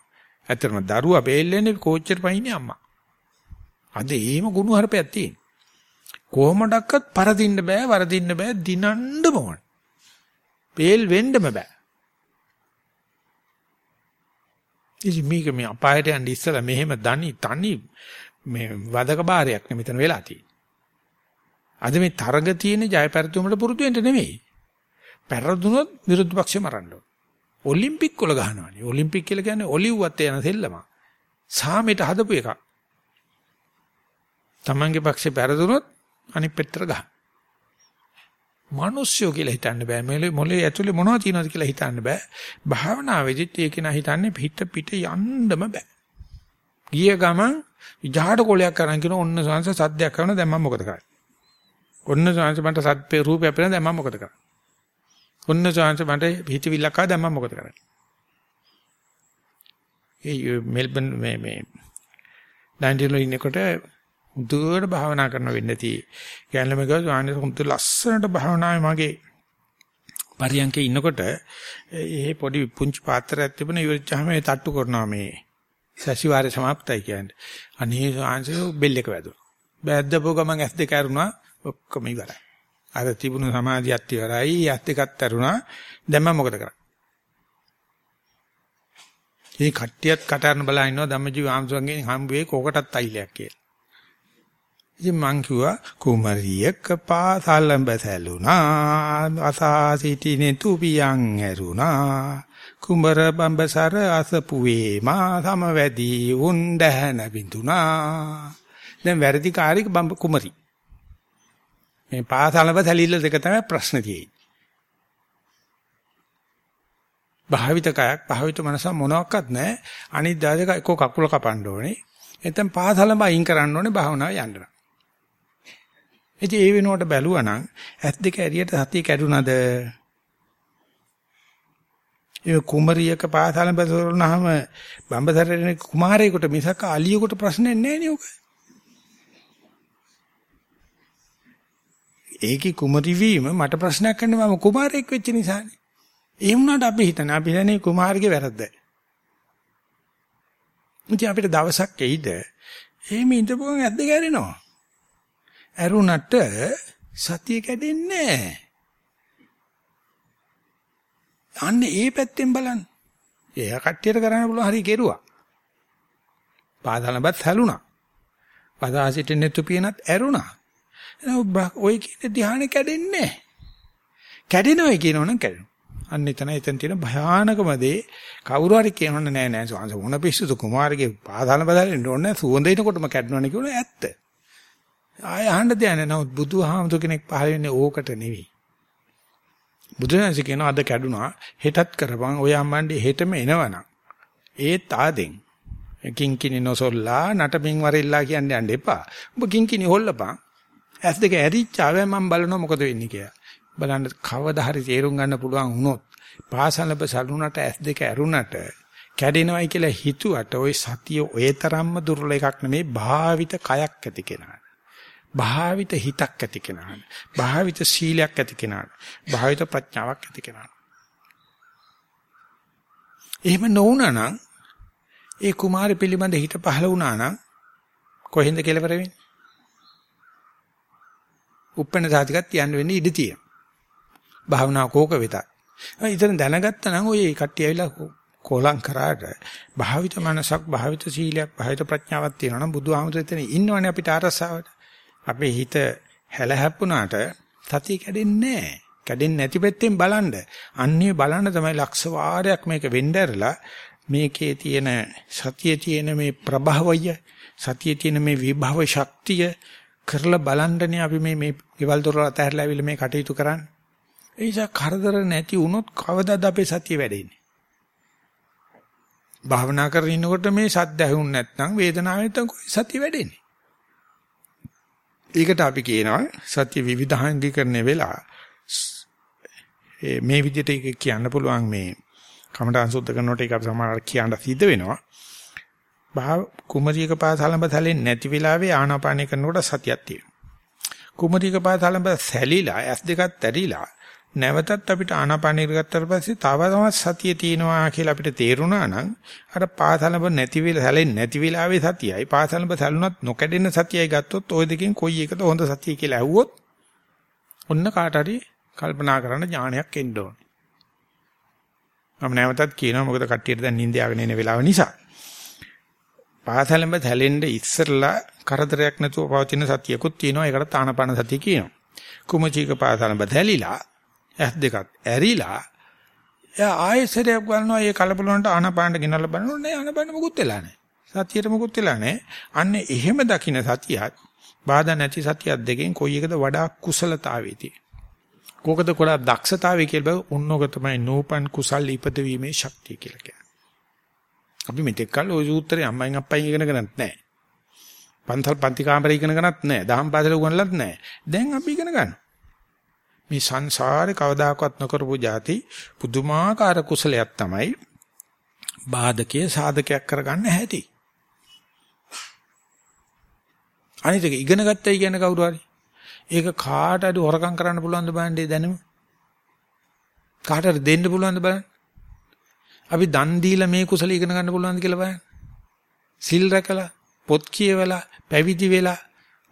Speaker 1: ඇත්තටම දරුවා පෙල්ලෙන්නේ කෝච්චියට පයින්නේ අම්මා. අද එහෙම ගුණ හරපයක් තියෙන කොහොමඩක්වත් පරදින්න බෑ වරදින්න බෑ දිනන්න ඕන. පෙල් වෙන්නම බෑ. ඉතින් මේක මේ අපායට යන්න ඉස්සලා මෙහෙම දනි තනි මේ වදක බාරයක් නෙ මෙතන වෙලා තියෙන්නේ. අද මේ තරග තියෙන ජය පෙරතුමට පුරුදු වෙන්න නෙමෙයි. පෙරදුනොත් විරුද්ධ පක්ෂේ මරන්න ඕන. ඔලිම්පික් වල ගහනවානේ. ඔලිම්පික් කියලා කියන්නේ ඔලිව්වත් යන සෙල්ලම. සාමෙට හදපු එකක්. Tamange පක්ෂේ පෙරදුනොත් අනිත් පැත්තට ගහන. මිනිස්සු කියලා හිතන්න බෑ. මොලේ මොලේ ඇතුලේ මොනවද තියෙනවද කියලා හිතන්න බෑ. භාවනාවේදීත් ඒක නා හිතන්නේ පිට පිට යන්නම බෑ. ගිය ගමන් ඉජහාට කොලයක් අරන් කියන ඔන්න සංස සද්දයක් කරන දැන් මම මොකද කරන්නේ? ඔන්න සංස මන්ට සද්පේ රූපය අපේන දැන් මම මොකද කරන්නේ? ඔන්න සංස මන්ට හිතවිල්ලක් ආවා දැන් මම මොකද කරන්නේ? ඒ මෙල්බන් මේ මේ ඩැන්ඩිලෝ ඉන්නකොට උදුවට භාවනා කරන වෙන්නති. කියන්නම ගියා ආනන්ද හුතු ලස්සනට භාවනාවේ මගේ පරියන්කේ ඉන්නකොට ඒ පොඩි පුංචි පාත්‍රයක් තිබුණා ඉවරච්චාම ඒ තට්ටු කරනවා මේ සැසිවාරය સમાප්තයි කියන්නේ. අනේ ආංශය බෙල් එක වැදුවා. බෑද්දපුව ගමන් ඇස් දෙක ඇරුණා ඔක්කොම ඉවරයි. අර තිබුණු සමාධියත් ඉවරයි ඇස් දෙකත් ඇරුණා. දැන් මම මොකද කරන්නේ? මේ කට්ටියත් කටහරන බලා ඉන්නවා ධම්මජීව ආම්සුවන්ගෙන් හම්බුවේ කෝකටත් අයිලයක් කියලා. ඉතින් මං කිව්වා කුමරියක පාසලඹ සැලුණා අසා සිටිනේ තුපියන් ඇරුණා කුඹර බඹසර අසපුවේ මා සමවැදි උන් දැහන බිඳුනා දැන් වැරදි කාරික බඹ කුමරි මේ පාසලඹ සැලිල්ල දෙක තමයි ප්‍රශ්න තියෙන්නේ. භාවිත කයක් භාවිත මනස මොනවත් නැහැ. අනිත් දායක එක්ක කකුල කපන්න ඕනේ. එතෙන් පාසලඹ අයින් කරන්න ඕනේ භාවනාව යන්න. ඉතින් ඒ වෙනුවට බැලුවා නම් ඇස් දෙක ඇරියට සතිය කැඩුනද? ඒ කුමරියක පාසලෙන් බැසුරුනහම බම්බතරේ කුමාරයෙකුට මිසක අලියෙකුට ප්‍රශ්නයක් නැහැ නේ ඒකේ කුමරි වීම මට ප්‍රශ්නයක් කරන්නේ මම කුමාරයෙක් වෙච්ච නිසානේ. ඒ වුණාට අපි හිතන්නේ අපි හිතන්නේ කුමාරගේ වැරද්ද. මුචි අපිට දවසක් එයිද එහෙම ඉඳපුවම ඇද්ද ගැරෙනවා. ඇරුණට සතිය කැඩෙන්නේ නැහැ. අන්න ඒ පැත්තෙන් බලන්න. එයා කට්ටියට කරන්න පුළුවන් හරි කෙරුවා. පාදාලබත් හැලුණා. පදා සිටින්නේ තුපියනත් ඇරුණා. ඔය කියන ධ්‍යාන කැඩෙන්නේ නැහැ. කැඩෙනවා කියනවනම් කැඩෙනවා. අන්න එතන එතන තියෙන භයානකම දේ කවුරු හරි කියනවනේ නෑ නෑ සෝංශ මොන පිස්සුද කුමාරගේ පාදාල බදාලෙන්න ඕනේ සුවඳ එනකොටම කැඩනවනේ කියන ඇත්ත. ආය අහන්න දෙයක් නැහැ. නමුත් බුදුහාමුදුර කෙනෙක් පහල වෙන්නේ ඕකට නෙවෙයි. බුදුරජාණන් කියනවා අද කැඩුනා හෙටත් කරපන් ඔය අම්මන්ඩි හෙටම එනවනම් ඒත් ආදෙන් කිංකිනි නොසොල්ලා නටමින් වරෙල්ලා කියන්නේ යන්න එපා. ඔබ කිංකිනි හොල්ලපන්. ඇස් දෙක ඇරිච්චාවේ මම බලනවා මොකද වෙන්නේ කියලා. බලන්න කවදා හරි තේරුම් ගන්න පුළුවන් වුණොත් පාසලබ සලුණට ඇස් දෙක ඇරුණට කැඩෙනවයි කියලා හිතුවට ওই සතිය ඔය තරම්ම දුර්වල එකක් නෙමේ භාවිත කයක් ඇති කෙනා. භාවිත හිතක් ඇති කෙනාට භාවිත සීලයක් ඇති කෙනාට භාවිත ප්‍රඥාවක් ඇති කෙනාට එහෙම නොවුනා නම් ඒ කුමාරි පිළිබඳ හිත පහළ වුණා නම් කොහෙන්ද කෙලවර වෙන්නේ උප්පන්න සාතිකත් තියන්න වෙන්නේ ඉඩ තියෙන භාවනා කෝක වෙතත් ඉතින් දැනගත්තා නම් ඔය කට්ටිය ඇවිල්ලා කොලං කරාට භාවිත මනසක් භාවිත සීලයක් භාවිත ප්‍රඥාවක් තියෙනවා නම් බුදුහාමුදුරේ එතන ඉන්නවනේ අපිට අරසාවට අපේ හිත හැලහැප්පුණාට සතිය කැඩෙන්නේ නැහැ. කැඩෙන්නේ නැති පැත්තෙන් බලන්න. අන්නේ බලන්න තමයි ලක්ෂ වාරයක් මේක වෙන්න ඇරලා මේකේ තියෙන සතියේ තියෙන මේ ප්‍රභවය සතියේ තියෙන මේ විභව ශක්තිය කරලා බලන්නනේ අපි මේ මේ ගෙවල් දොරවල් අතහැරලා ආවිල්ලා මේ කටයුතු කරන්නේ. ඒ නිසා කරදර නැති වුණොත් කවදාද අපේ සතිය වැඩෙන්නේ? භාවනා කරගෙන ඉන්නකොට මේ සද්ද ඇහුන්නේ නැත්නම් වේදනාව නැත්නම් කොයි සතිය වැඩෙන්නේ? ඒකට අපි කියනවා සත්‍ය විවිධාංගීකරණය වෙලා මේ විදිහට ඒක කියන්න පුළුවන් මේ කමඨාන් සුද්ධ කරනකොට ඒක අපි සමහරවිට කියන්න සිද්ධ වෙනවා. භාව කුමරියක පාසලඹ තලෙන් නැති වෙලාවේ ආනාපානය කරනකොට සතියක් තියෙනවා. කුමරියක පාසලඹ සැලිලා ඇස් දෙකක් ඇරිලා නැවතත් අපිට ආනාපානය කරගත්තට පස්සේ තව තවත් සතිය තියෙනවා කියලා අපිට තේරුණා නම් අර පාසලඹ නැති වෙලා සැලෙන්නේ නැති වෙලාවේ සතියයි පාසලඹ සැලුණත් නොකැඩෙන සතියයි ගත්තොත් ওই දෙකෙන් කොයි එකද හොඳ සතිය කියලා ඇහුවොත් ඔන්න කාට හරි කල්පනා කරන්න ඥානයක් එන්න ඕන. මම නැවතත් කියනවා මොකද කට්ටියට දැන් නිින්ද යාගෙන එන වෙලාව නිසා. පාසලඹ සැලෙන්න ඉස්සරලා කරදරයක් නැතුව පවතින සතියකුත් තියෙනවා ඒකට තානපන සතිය කියනවා. කුමචීක පාසලඹ සැලිලා ඇස් දෙකත් ඇරිලා එයා ආයෙසරයක් බලනවා ඒ කලබලුන්ට ආනපානට ගෙනල්ලා බලනවා නෑ ආනපාන මොකුත් වෙලා නෑ. සතියට මොකුත් වෙලා නෑ. අන්න එහෙම දකින්න සතියත් බාධා නැති සතියත් දෙකෙන් කොයි එකද වඩා කුසලතාවයේ තියෙන්නේ. කෝකද කොලා දක්ෂතාවය කියලා බෑ උන්නෝක තමයි නූපන් කුසල් ඉපදවීමේ ශක්තිය කියලා කියන්නේ. අපි මෙතෙක් කල් ওই සූත්‍රය අම්මෙන් අප්පෙන් ඉගෙන ගන්නත් නැහැ. පන්සල් පන්ති කාමරේ ඉගෙන ගන්නත් නැහැ. දහම් පාසල උගන්ලත් නැහැ. දැන් අපි ඉගෙන ගන්නවා. මේ සංසාරේ කවදාකවත් නොකරපු જાති පුදුමාකාර කුසලයක් තමයි බාධකයේ සාධකයක් කරගන්න හැටි. අනිත් එක ඉගෙන ගත්තයි කියන්නේ කවුරු හරි. ඒක කාට හරි හොරකම් කරන්න පුළුවන්ද බලන්න දැනුම. කාට හරි දෙන්න පුළුවන්ද බලන්න. අපි දන් දීලා මේ කුසල ඉගෙන ගන්න පුළුවන්ද කියලා බලන්න. සිල් රැකලා, පොත් කියවලා, පැවිදි වෙලා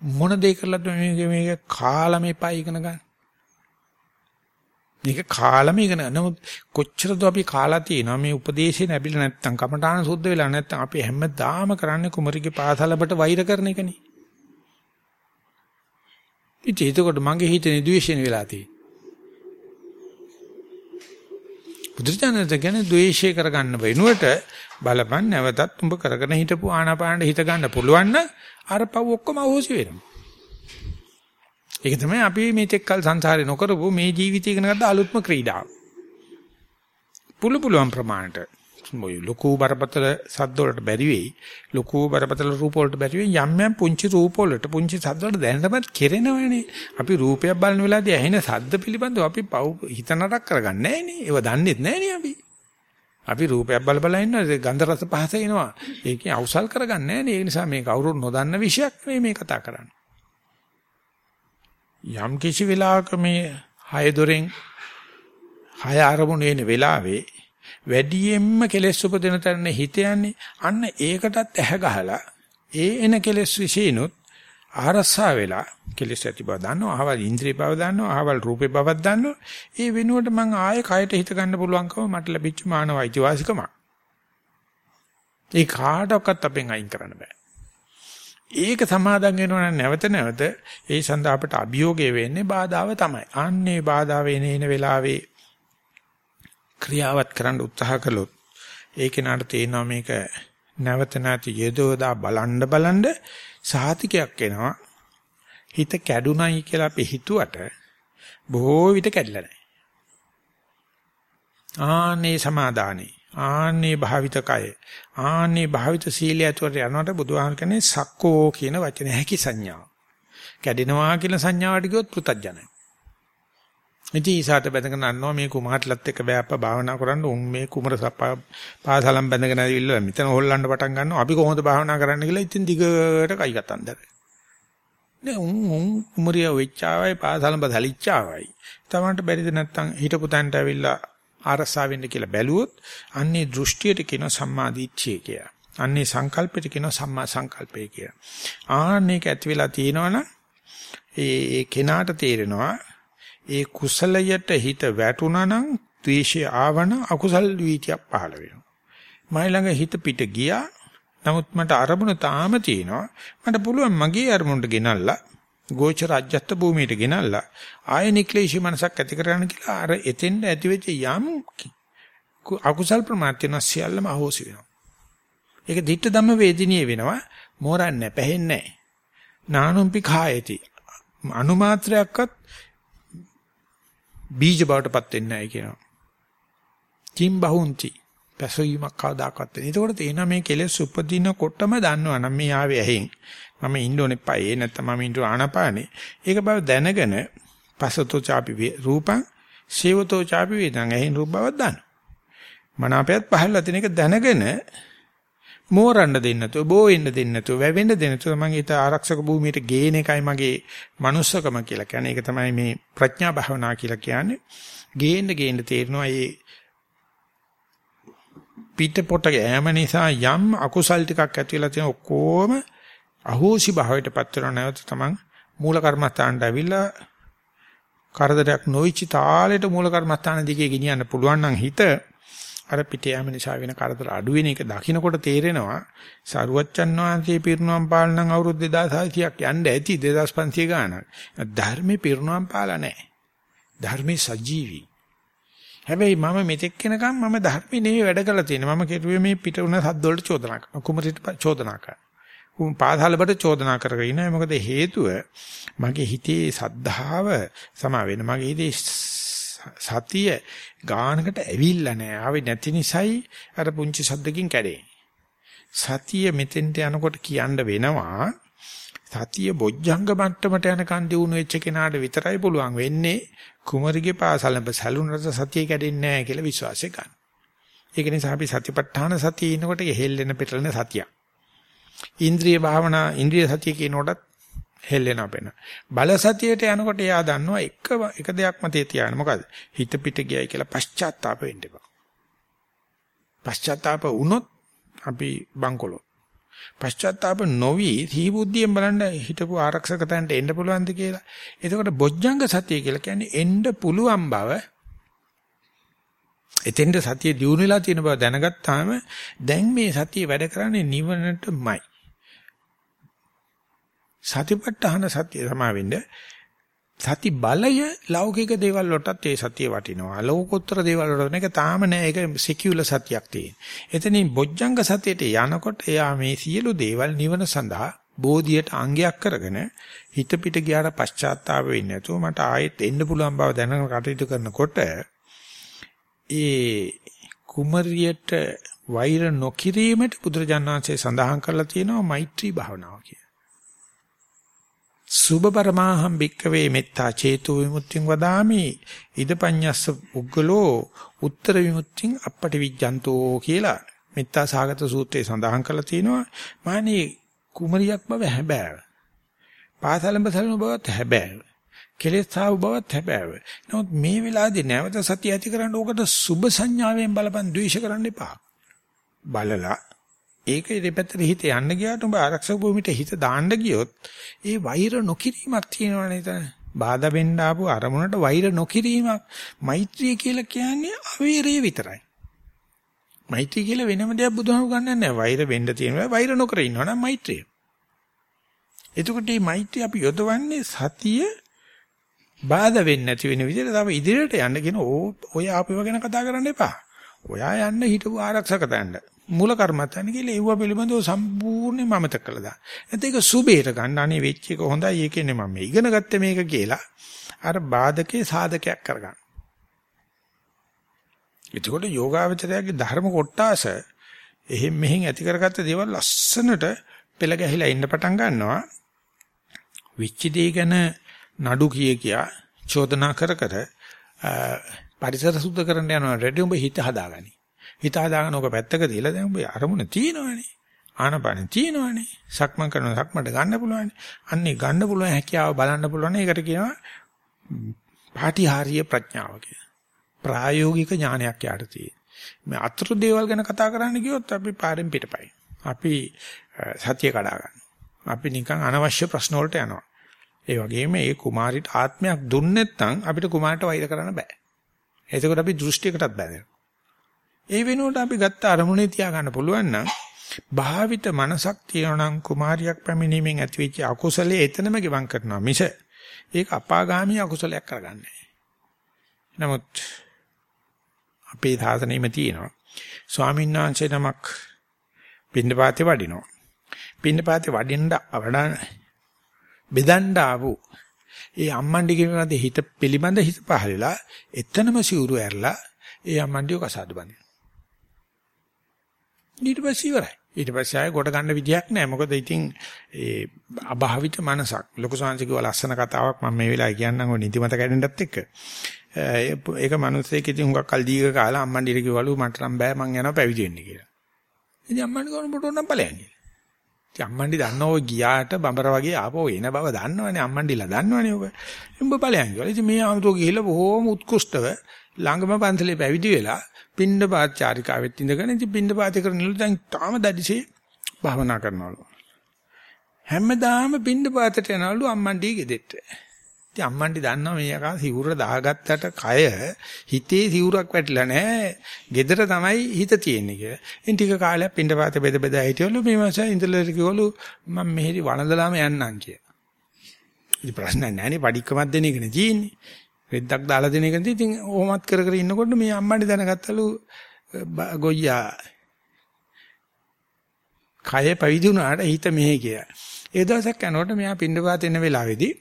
Speaker 1: මොන දේ කරලද මේක මේක කාලා මේපයි ඉගෙන ගන්න. මේක කාලම ඉගෙන නමුත් කොච්චරද අපි කාලා තියෙනවා මේ උපදේශේ ලැබිලා නැත්තම් කමඨාන සුද්ධ වෙලා නැත්තම් අපි හැමදාම කරන්නේ කුමරිගේ පාසලකට වෛර කරන එකනේ. ඉතින් එතකොට මගේ හිතේ ද්වේෂයෙන් වෙලා තියෙන්නේ. බුදුරජාණන් කියන්නේ ද්වේෂය කරගන්න වෙනුවට බලපන් නැවතත් උඹ කරගෙන හිටපු ආනාපානෙ හිත ගන්න පුළුවන් නම් අර පව් ඔක්කොම අවශ්‍ය වෙනවා. ඒක තමයි අපි මේ තෙක්කල් සංසාරේ නොකරපු මේ ජීවිතය ඉගෙන ගත්ත අලුත්ම ක්‍රීඩාව. පුළු පුළුවන් ප්‍රමාණයට මොයි ලොකු බරපතල සද්ද වලට බැරි වෙයි. ලොකු බරපතල රූප වලට බැරි වෙයි. යම් යම් පුංචි රූප වලට පුංචි සද්ද වලට දැනටමත් කෙරෙනවනේ. අපි රූපයක් බලන වෙලාවදී ඇහෙන සද්ද පිළිබඳව අපි හිත නරක කරගන්නේ නැහනේ. ඒව දන්නෙත් නැහනේ අපි. අපි රූපයක් බල බල ඉන්නවා. ගන්ධ රස පහස එනවා. ඒකේ අවසල් කරගන්නේ නැහනේ. ඒ නිසා මේ කවුරුත් නොදන්න විශයක් මේ මේ කතා කරන්නේ. යම් කිසි වෙලාවක මේ හය දොරෙන් හය ආරමුණු එන වෙලාවේ වැඩියෙන්ම කෙලෙස් උපදින තැන හිත යන්නේ. අන්න ඒකටත් ඇහ ගහලා ඒ එන කෙලෙස් විශේනොත් ආරස්සා වෙලා කෙලෙස් ඇති බව දන්නවා අහවල් ඉන්ද්‍රිය බව දන්නවා අහවල් රූපේ බවක් දන්නවා. ඒ වෙනුවට මං ආයේ කයට හිත ගන්න පුළුවන්කම මට ලැබිච්ච මානව අයිතිවාසිකමක්. ඒ කාටවත් අපෙන් අයින් කරන්න බෑ. ඒක සමාදන් වෙනවා නැවත නැවත ඒ සඳහා අපට අභියෝගය වෙන්නේ බාධාව තමයි. අන්නේ බාධාව එන එන වෙලාවේ ක්‍රියාවත් කරන්න උත්සාහ කළොත් ඒ කෙනාට තේනවා මේක නැවත නැති යෙදවදා බලන්න බලන්න සාතිකයක් එනවා. හිත කැඩුනයි කියලා අපි හිතුවට බොහෝ විට කැඩලා නැහැ. ආනේ සමාදානේ ආන්නේ භාවිත කය ආන්නේ භාවිත සීලය ඇතුළට යනකොට බුදුහාම කියන්නේ සක්කෝ කියන වචනේ හැකි සංඥාව. කැඩෙනවා කියන සංඥාවට ගියොත් පෘතජනයි. ඉතින් ඊසాత බැඳගෙන අන්නවා මේ කුමාරලත් එක්ක බෑප්ප භාවනා කරන්න උන් මේ කුමර පාසලම් බැඳගෙන ඇවිල්ලා මෙතන හොල්ලන්න පටන් ගන්නවා අපි කොහොමද භාවනා කරන්න කියලා ඉතින් දිගට කයි කතන්දර. නේ උන් උන් කුමරිය වෙච්චාවයි පාසලම් බදලිච්චාවයි. තමන්ට බැරිද නැත්තම් හිටපු තැනට ඇවිල්ලා ආරසා වෙන්න කියලා බැලුවොත් අන්නේ දෘෂ්ටියට කියන සම්මා දිට්ඨිය කියලා. අන්නේ සංකල්පයට කියන සම්මා සංකල්පය කියලා. ආන්නේක ඇති වෙලා තියෙනවනම් ඒ කෙනාට තේරෙනවා ඒ කුසලයට හිත වැටුණා නම් ද්වේෂය ආවන අකුසල් වීතියක් පහළ වෙනවා. මයි ළඟ හිත පිට ගියා. නමුත් මට අරමුණ තාම තියෙනවා. මට පුළුවන් මගේ අරමුණට ගෙනල්ලා ගෝචර අජ්‍යත්ත භූමියට ගෙනල්ලා ආය නික්ලේශී මනසක් ඇති කරගන්න කියලා අර එතෙන්ද ඇති වෙච්ච යම් අකුසල් ප්‍රමාත්‍යන සියල්ලම අහෝසි වෙනවා. ඒක ditta ධම්ම වේදිනිය වෙනවා. මෝරන්නේ පැහෙන්නේ නැහැ. නානුම්පි කායති. අනුමාත්‍රයක්වත් බීජ බවටපත් වෙන්නේ නැහැ කියනවා. කිම් බහුන්ති. පැසවීමක් කවදාකවත් නැහැ. ඒකෝට තේනවා මේ කෙලෙස් උපදිනකොටම දන්නවනම් මේ ආවේ ඇහෙන්. මම ඉන්න ඕනේ පයේ නැත්නම් මම ඉන්න ආනපානේ. ඒක බව දැනගෙන පසතෝ ചാපි රූපං සේවතෝ ചാපි වේදං ඇහෙන් රූප බවක් දාන්න. මනාපයත් පහළලා තියෙන එක දැනගෙන මෝරන්න දෙන්න නැතුව බෝ වෙන්න දෙන්න නැතුව වැවෙන්න දෙන්න නැතුව මම ඊට ආරක්ෂක භූමියට ගේන එකයි මගේ manussකම කියලා කියන්නේ. ඒක තමයි මේ ප්‍රඥා භාවනා කියලා කියන්නේ. ගේන්න ගේන්න තේරෙනවා මේ පිට පොට ගෑම නිසා යම් අකුසල් ටිකක් ඇති වෙලා තියෙන ඔක්කොම අහෝසි භාවයටපත් වෙනව නැවත තමන් මූල කර්මස්ථානට ඇවිල්ලා කරදරයක් නොවිච්ච තාලෙට මූල කර්මස්ථාන දිගේ ගෙනියන්න පුළුවන් නම් හිත අර පිට යාම නිසා වෙන කරදර අඩු වෙන එක දකින්නකොට තේරෙනවා සරුවච්චන් වහන්සේ පිරිනුවම් පාලනම් අවුරුදු 2600ක් යන්න ඇති 2500 ගානක් ධර්මේ පිරිනුවම් පාලා නැහැ ධර්මයේ සජීවී. හැබැයි මම මෙතෙක් වෙනකම් මම ධර්මයේ නෙවෙයි වැඩ කරලා තියෙන්නේ. මම කෙරුවේ මේ පිට උන සද්ද වලට චෝදනා කරනවා. කුමරිට චෝදනා කරනවා. කුම පාසලකට චෝදනා කරගෙන ඉනවා. මොකද හේතුව මගේ හිතේ සද්ධාව සමා වෙන. මගේ හිතේ සතිය ගානකට ඇවිල්ලා නැහැ. ආවේ නැති නිසායි අර පුංචි සද්දකින් කැඩේ. සතිය මෙතෙන්ට යනකොට කියන්න වෙනවා සතිය බොජ්ජංග මට්ටමට යනකන් දිනු වෙච්ච කෙනාට විතරයි පුළුවන් වෙන්නේ කුමරිගේ පාසලඹ සැලුනට සතිය කැඩෙන්නේ නැහැ කියලා විශ්වාසය ගන්න. ඒක නිසා අපි සතිපට්ඨාන සතිය ඉනකොට හෙල්ලෙන පෙටලෙන සතිය. ඉන්ද්‍රිය භාවනා ඉන්ද්‍රිය සතිය කියනකොටත් හෙල්ලෙන අපෙන. බල සතියට යනකොට එයා දන්නවා එක එක දෙයක් මතේ තියාගෙන මොකද? හිත පිට ගියයි කියලා පශ්චාත්තාප වෙන්න එපා. පශ්චාත්තාප වුණොත් අපි බංකොලොත්. පශ්චාත්තාප නොවි සීබුද්ධියෙන් බලන්න හිටපු ආරක්ෂක තැනට එන්න පුළුවන්ද කියලා. එතකොට බොජ්ජංග සතිය කියලා කියන්නේ එන්න පුළුවන් බව එතෙන්ද සතිය දියුණුවලා තියෙන බව දැනගත්තාම දැන් මේ සතිය වැඩ කරන්නේ නිවනටමයි. සතිපට්ඨාන සතිය සමාවෙන්න සති බලය ලෞකික දේවල් වලටත් ඒ සතිය වටිනවා. ලෝකෝත්තර දේවල් වලට මේක තාම නෑ. ඒක සිකියුලර් සතියක් තියෙන. එතනින් බොජ්ජංග සතියට යනකොට එයා මේ සියලු දේවල් නිවන සඳහා බෝධියට අංගයක් කරගෙන හිත පිට ගියාට පශ්චාත්තාප වෙන්නේ නැතුව මට ආයෙත් එන්න පුළුවන් බව දැනගෙන කටයුතු කරනකොට ඒ කුමරියට වෛර නොකිරීමට බුදුරජාණන්සේ සඳහන් කරලා තියෙනවා මෛත්‍රී භාවනාව කියලා. සුභ පරමාහම් භික්කවේ මෙත්තා චේතෝ විමුක්තිං වදාමි. ඉදපඤ්ඤස්ස උග්ගලෝ උත්තර විමුක්තිං අපට විජ්ජන්තෝ කියලා. මෙත්තා සාගත සූත්‍රයේ සඳහන් කරලා තියෙනවා. මානේ කුමරියක් බව හැබෑව. පාසලඹ සලන බවත් හැබෑව. කෙලෙස් සාව බවත් හැබෑව. නමුත් මේ වෙලාවේදී නැවත සතිය ඇති කරන්න ඕකට සුභ සංඥාවෙන් බලපන් ද්වේෂ කරන්න එපා. බලලා ඒක දෙපැත්තට හිත යන්න ගියාට උඹ ආරක්ෂක භූමියට හිත දාන්න ගියොත් ඒ වෛර නොකිරීමක් තියෙනවනේ එතන. බාධා වෙන්න ආපු අරමුණට වෛර නොකිරීමක්. මෛත්‍රිය කියලා කියන්නේ අවීරය විතරයි. මෛත්‍රිය කියලා වෙනම දෙයක් බුදුහාම ගන්නෑ නෑ. වෛර වෙන්න තියෙනවා. වෛර නොකර ඉන්නවනම් මෛත්‍රිය. එතකොට මේ මෛත්‍රිය අපි යොදවන්නේ සතිය බාධා වෙන්නේ නැති වෙන විදිහට තව ඉදිරියට යන්න කියන ඔය ආපේව ගැන කතා කරන්න එපා. ඔයා යන්න හිටපු ආරක්ෂක තැන්න. මූල කර්මත්තන් කියලා ඒව පිළිබඳව සම්පූර්ණයෙන්ම අමතක කළා දා. නැත්නම් ඒක සුබේට ගන්න අනේ වෙච්ච එක හොඳයි ඒකනේ මම ඉගෙන ගත්තේ මේක කියලා අර බාධකේ සාධකයක් කරගන්න. එතකොට යෝගාවචරයාගේ ධර්ම කොටාස එහෙන් මෙහෙන් ඇති කරගත්ත දේවල් ලස්සනට පෙළ ගැහිලා ඉන්න පටන් ගන්නවා. විච්ච දේ ගැන නඩු කිය කියා චෝදනා කර කර පරිසර සුද්ධ කරන්න යනවා රෙඩි උඹ හිත හදාගනි. හිත හදාගෙන ඕක පැත්තක තියලා දැන් උඹ අරමුණ තියෙනවනේ. ආනපාන තියෙනවනේ. සක්මන් කරන සක්මන්ට ගන්න පුළුවන්. අන්නේ ගන්න පුළුවන් හැකියාව බලන්න පුළුවන්. ඒකට කියනවා පාටිහාරීය ප්‍රඥාව කියලා. ප්‍රායෝගික ඥානයක් යාට තියෙන. මේ අතුරු දේවල් ගැන කතා කරන්න ගියොත් අපි පාරෙන් පිටපයි. අපි සතිය කඩා ගන්නවා. අපි නිකන් අනවශ්‍ය ප්‍රශ්න වලට යනවා. ඒ වගේම මේ කුමාරිට ආත්මයක් දුන්නේ නැත්නම් අපිට කුමාරට වෛර කරන්න බෑ. එතකොට අපි දෘෂ්ටියකටත් බැඳෙනවා. ඒ වෙනුවට අපි ගත්ත අරමුණේ තියාගන්න පුළුවන් නම් භාවිත මනසක් තියෙනවා නම් කුමාරියක් පැමිණීමෙන් ඇතිවෙච්ච අකුසලයේ එතනම ගෙවම් කරනවා මිස ඒක අපාගාමී අකුසලයක් කරගන්නේ නමුත් අපේ සාසනෙම තියෙනවා. ස්වාමීන් වහන්සේ නමක් පින්නපාතේ වඩිනවා. පින්නපාතේ වඩින්න වඩා බෙදන්න ආවු ඒ අම්මන්ඩි කියන හිත පිළිබඳ හිත පහලලා එතනම සිවුරු ඇරලා ඒ අම්මන්ඩිව කසාද බඳින ඊට පස්සේ ඉවරයි. ඊට පස්සේ ආයෙ කොට ගන්න විදියක් නැහැ. මොකද ඉතින් ඒ අභාවිත මනසක් ලොකු සංසිකව ලස්සන කතාවක් මම මේ වෙලාවේ කියන්නම් ඔය නිදිමත කැඩෙන්නත් එක්ක. ඒක මිනිස්සෙක් ඉතින් හුඟක් කල් දීග කාලා අම්මන්ඩිට කිව්වලු මට නම් බෑ මං යනවා පැවිදි වෙන්න කියලා. ඉතින් අම්මන්ඩි කවුරු පොට නම් ඵලයන් කියලා. ඉතින් අම්මන්ඩි දන්නව ඔය ගියාට බඹර වගේ ආපහු එන බව දන්නවනේ අම්මන්ඩිලා දන්නවනේ ඔබ. උඹ ඵලයන් කියලා. ඉතින් මේ ආමතෝ ගිහිල්ලා බොහෝම උත්කෘෂ්ටව ළඟම පන්සලේ පැවිදි වෙලා පින්ඩ පාත් චාරිකාවෙත් ඉඳගෙන ඉතින් පින්ඩ පාත කරනලු දැන් තාම දැඩිසේ භාවනා කරනවලු. හැමදාම පින්ඩ පාතට යනවලු අම්මන්ඩි ගෙදෙට්ට. ඉතින් අම්මන්ඩි දන්නවා මේ යකා සිවුර දාගත්තට කය හිතේ සිවුරක් වැටිලා නැහැ. gedara තමයි හිත තියෙන්නේ කියලා. ඉතින් ටික කාලයක් පින්ඩ පාත බෙද බෙද හිටියලු මේ මාසෙ ඉඳලා කිව්වලු මම මෙහෙදි වළඳලාම යන්නම් කියලා. ඉතින් ප්‍රශ්න නැහැ නේ පඩික්කමක් දෙන එකනේ තියෙන්නේ. රෙද්දක් දාලා දෙන එකදී ඉතින් ඕමත් කර කර ඉන්නකොට මේ අම්මණි දැනගත්තලු ගොයියා කය පැවිදුණාට හිත මෙහෙ කියලා. ඒ දවසක් යනකොට මෙයා පින්ඩපාත එන වෙලාවේදී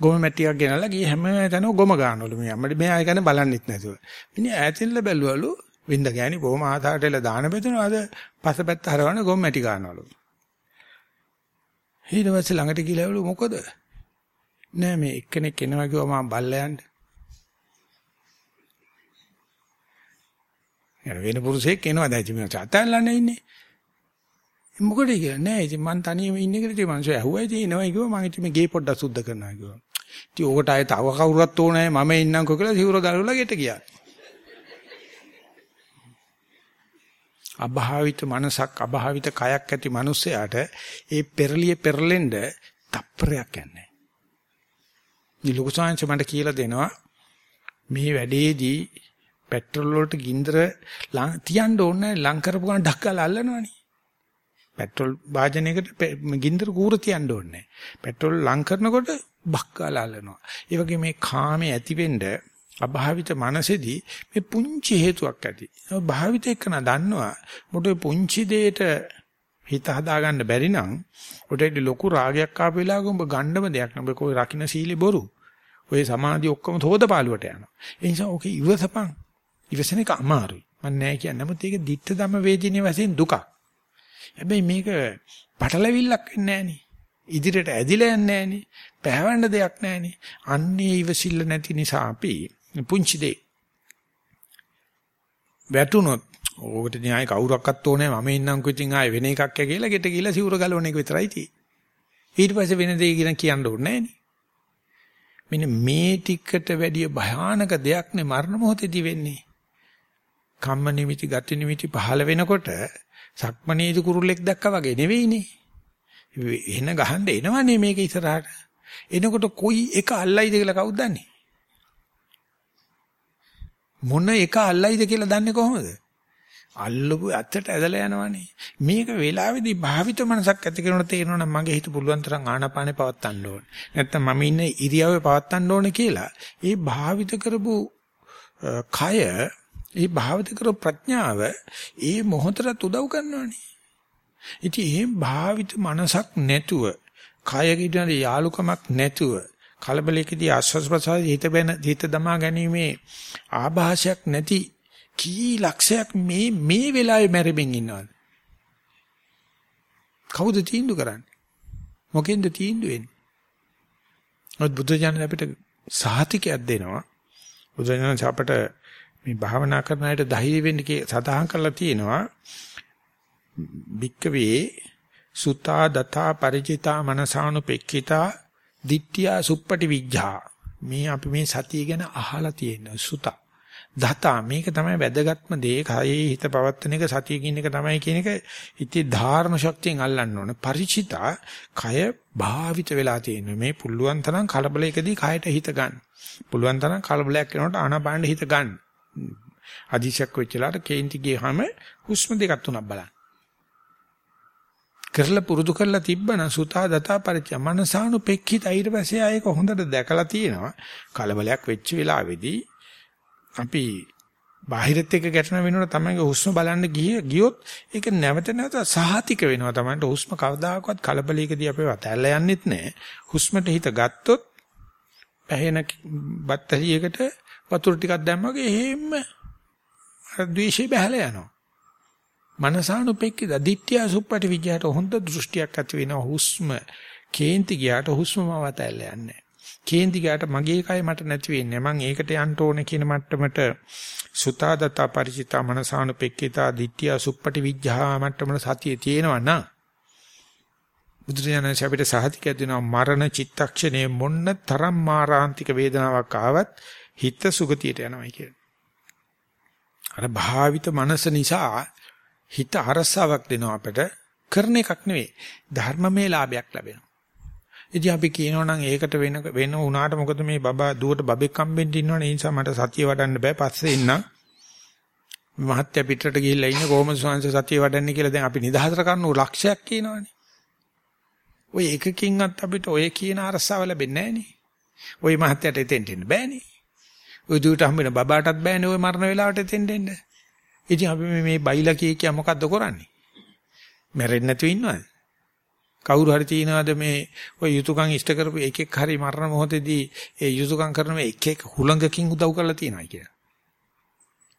Speaker 1: ගොම මැටියක් ගෙනල්ලා ගියේ හැම තැනම ගොම ගන්නවලු මෙයා. මට මෙයා ගැන බලන්නෙත් නැතුව. මිනිහ ඈතින්ල බැලුවලු වින්ද ගෑණි බොහොම ආතාරටල දාන බෙදනවා අද පසපැත්ත හරවන ගොම මැටි ගන්නවලු. ඊට පස්සේ ළඟට ගිහලාවලු මොකද? නෑ මේ එක්කෙනෙක් එනවා කිව්වා මම බල්ලා යන්න. යන වෙන පුරුෂයෙක් එනවා දැන් ඉතින් මම චාතල්ලානේ ඉන්නේ. මොකද කියලා නෑ ඉතින් මං තනියම ඉන්නේ කියලා ඉතින් මං ඇහුවා ඉතින් එනවා කිව්වා මං ඉතින් මේ ගේ පොඩ්ඩක් සුද්ධ කරනවා කිව්වා. ඉතින් ඕකට ආයේ තව කවුරුත් ඕනේ මම ඉන්නම්කෝ කියලා සිවුර ගලවලා ගෙට ගියා. අභාවිත මනසක් අභාවිත කයක් ඇති මිනිස්සයාට ඒ පෙරලිය පෙරලෙන්න තප්පරයක් යන්නේ. මේ ලොකු සාංශ මට කියලා දෙනවා මේ වැඩේදී පෙට්‍රල් වලට ගින්දර තියන්න ඕනේ ලං කරපු ගමන් ඩක්කලා අල්ලනවනේ. පෙට්‍රල් වාජනයකට ගින්දර කූර තියන්න ඕනේ. පෙට්‍රල් ලං කරනකොට බක්කාලා අල්ලනවා. ඒ වගේ මේ කාමයේ ඇතිවෙන්න අභාවිත මනසේදී මේ පුංචි හේතුවක් ඇති. භාවිත එක්කන දන්නවා මොකද පුංචි දෙයට හිත හදාගන්න බැරි නම් උඩට ලොකු රාගයක් ආපු වෙලාවක උඹ ගන්නම දෙයක් නෑ. ඔබ රකින්න සීලෙ බොරු. ඔය සමාධි ඔක්කොම තෝදපාලුවට යනවා. ඒ නිසා ඕකේ ඉවසපන්. ඉවසන එක අමාරුයි. මම නෑ කියන්නේ. නමුත් ඒක ditta ධම වේදිනේ වශයෙන් දුකක්. හැබැයි මේක පටලවිල්ලක් වෙන්නේ නෑනේ. ඉදිරියට ඇදිලා යන්නේ නෑනේ. පැහැවන්න දෙයක් නෑනේ. අන්නේ ඉවසිල්ල නැති නිසා අපි පුංචි දෙයි. වැටුනොත් ඕකට න්යාය කවුරක්වත් ඕනේ මම ඉන්නම්කෝ ඉතින් ආයේ වෙන එකක් ය කියලා ගෙට ගිහලා සිවුර ගලවන එක විතරයි තියෙන්නේ. ඊට පස්සේ වෙන දෙයක් කියන කියන්න ඕනේ නෑනේ. මෙන්න මේ ටිකට වැඩිය භයානක දෙයක් නේ මරණ මොහොතේදී වෙන්නේ. කම්ම නිමිති ගති නිමිති පහළ වෙනකොට සක්මනේදි කුරුල්ලෙක් දැක්කා වගේ නෙවෙයිනේ. එන ගහන්න එනවනේ මේක ඉස්සරහට. එනකොට කොයි එක අල්ලයිද කියලා කවුද දන්නේ? මොන එක අල්ලයිද කියලා දන්නේ කොහොමද? අල්ලපු ඇත්තට ඇදලා යනවනේ. මේක වෙලාවේදී භාවිත මනසක් ඇති කරනකොට තේරෙනවා නම් මගේ හිත පුළුවන් තරම් ආනාපානේ පවත්තන්න ඕනේ. නැත්තම් මම ඉන්නේ ඉරියව්වේ පවත්තන්න ඕනේ කියලා. ඒ භාවිත කරපු කය, ඒ භාවිත කරපු ප්‍රඥාව ඒ මොහොතට උදව් කරනවනේ. ඉතින් එහෙම භාවිත මනසක් නැතුව, කය කිඩන යාලුකමක් නැතුව කලබලයකදී ආස්වාස් ප්‍රසාර හිත බැන හිත දමා ගැනීමේ ආభాෂයක් නැති කී ලක්ෂයක් මේ මේ වෙලාවේ මැරෙමින් ඉන්නවද? කවුද තීන්දුව කරන්නේ? මොකෙන්ද තීන්දුව වෙන්නේ? ඔත් බුද්ධ ඥාන අපිට සාහිතිකයක් දෙනවා. බුද්ධ ඥාන අපට මේ භාවනා කරන අයට ධෛර්ය වෙන්න කී සදාහන් කරලා තියෙනවා භික්කවේ සුතා දතා ಪರಿචිතා මනසානුපෙක්ඛිතා ditthiya suppati vijjha මේ අපි මේ සතිය ගැන අහලා තියෙන සුතා. දතා මේක තමයි වැදගත්ම දේ. කයේ හිත පවත්තන එක සතිය කියන එක තමයි කියන එක. හිතේ ධාර්ම ශක්තියෙන් අල්ලන්න ඕන. ಪರಿචිතා කය භාවිත වෙලා තියෙන මේ පුළුවන් තරම් කලබලයකදී කයට හිත ගන්න. පුළුවන් තරම් කලබලයක් වෙනකොට ආනාපානෙ හිත ගන්න. අදිශක් වෙච්චලාට කේන්ති ගියහම හුස්ම දෙකක් තුනක් බලන්න. කරලා පුරුදු කරලා තිබ්බනම් සුතා දතා පරිචය මනසානුපෙක්ඛිත ඊට පස්සේ ආයක හොඳට දැකලා තියෙනවා. කලබලයක් වෙච්ච වෙලාවේදී අපි බාහිරත් එක්ක ගැටෙන වෙනකොට තමයි හුස්ම බලන්න ගිය ගියොත් ඒක නැවත නැවත සහතික වෙනවා. තමයි හුස්ම කවදාකවත් කලබලයකදී අපේ වතැල්ල යන්නෙත් නැහැ හුස්මට හිත ගත්තොත් පැහෙන බත්තරියකට වතුර ටිකක් දැම්මගේ එහෙම අර ද්වේෂය බහලා යනවා. මනසානුපෙක්කිත දිට්ඨිය සුප්පටි විජයට හොඳ දෘෂ්ටියක් ඇති වෙනවා. හුස්ම කේන්ති ගියාට හුස්මම වතැල්ල යන්නේ. කේන්ති ගියාට මගේ කය මට නැති වෙන්නේ. මං ඒකට යන්න ඕනේ කියන මට්ටමට සුතාදත ಪರಿචිතා මනසානුපෙක්කිතා දිට්ඨිය සුප්පටි විජ්ජා මට්ටමට සතිය තියෙනවා නම් බුදුරජාණන් අපිට සහතික දෙනවා. මරණ චිත්තක්ෂණේ මොන්න තරම් මාරාන්තික වේදනාවක් ආවත් හිත සුගතියට යනවායි කියන. අර භාවිත මනස නිසා හිත අරසාවක් දෙනවා අපට කරන එකක් නෙවෙයි ධර්මමය ලාභයක් ලැබෙනවා. ඉතින් අපි කියනවා නම් ඒකට වෙන වෙන උනාට මොකද මේ බබා දුවට බබෙක් හම්බෙන්න ඉන්නවනේ ඒ නිසා මට සතිය වඩන්න බෑ පස්සේ ඉන්නම්. මහත්ය පිටරට ගිහිල්ලා ඉන්නේ කොහොමද සංස සතිය වඩන්නේ කියලා දැන් අපි නිදහසට කරන ලක්ෂයක් කියනවනේ. ඔය එකකින්වත් අපිට ඔය කියන අරසාව ලැබෙන්නේ නැහනේ. ওই මහත්යට එතෙන්ට එන්න බෑනේ. ඔය දුවට හම්බෙන බබාටත් බෑනේ ඔය මරණ වෙලාවට එතෙන් දෙන්න. ඉතින් අපි මේ බයිලා කිය කිය මොකද්ද කරන්නේ? මැරෙන්නේ නැතුව ඉන්නවද? කවුරු හරි තියනවාද මේ ඔය යුතුයකම් ඉෂ්ට කරපු එකෙක් හරි මරණ මොහොතේදී ඒ යුතුයකම් කරන මේ එක එක හුලඟකින් උදව් කරලා තියනවා කියලා.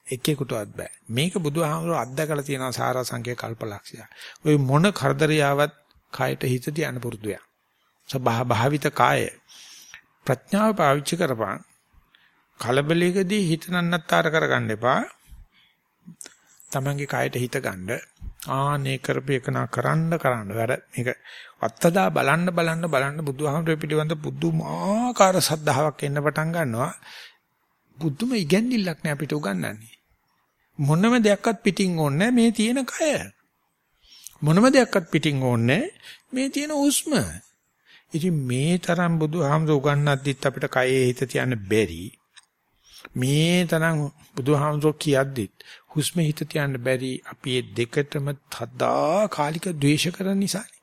Speaker 1: එක්කෙකුටවත් බෑ. මේක බුදුහාමුදුරුවෝ අත්දකලා තියෙනවා සාරා සංකේ කල්පලක්ෂය. ඔය මොන කරදරියාවත් කායට හිත තියන්න පුරුදුය. සබහ භාවිත කාය ප්‍රඥාව පාවිච්චි කරපන්. කලබලයකදී හිත නන්නත්තර කරගන්න එපා. තමන්ගේ කායට හිත ගන්න. ආනේ කරපේකනා කරන්න කරන්න. වැඩ මේක අත්තදා බලන්න බලන්න බලන්න බුදුහාමුදුරුවෝ පිළිබඳ පුදුමාකාර සද්ධාාවක් එන්න පටන් ගන්නවා. බුදුම ඉගැන්නිල්ලක් නෑ අපිට උගන්වන්නේ. මොනම දෙයක්වත් පිටින් ඕනේ මේ තියෙන කය. මොනම දෙයක්වත් පිටින් ඕනේ මේ තියෙන හුස්ම ඉතින් මේ තරම් බුදුහාමුදුරුවෝ උගන්වද්දිත් අපිට කයේ හිත තියන්න බැරි. මේ තරම් බුදුහාමුදුරුවෝ කියද්දිත් හුස්ම හිත තියන්න බැරි අපි මේ දෙකටම තදා කාලික ද්වේෂ කරන නිසානේ.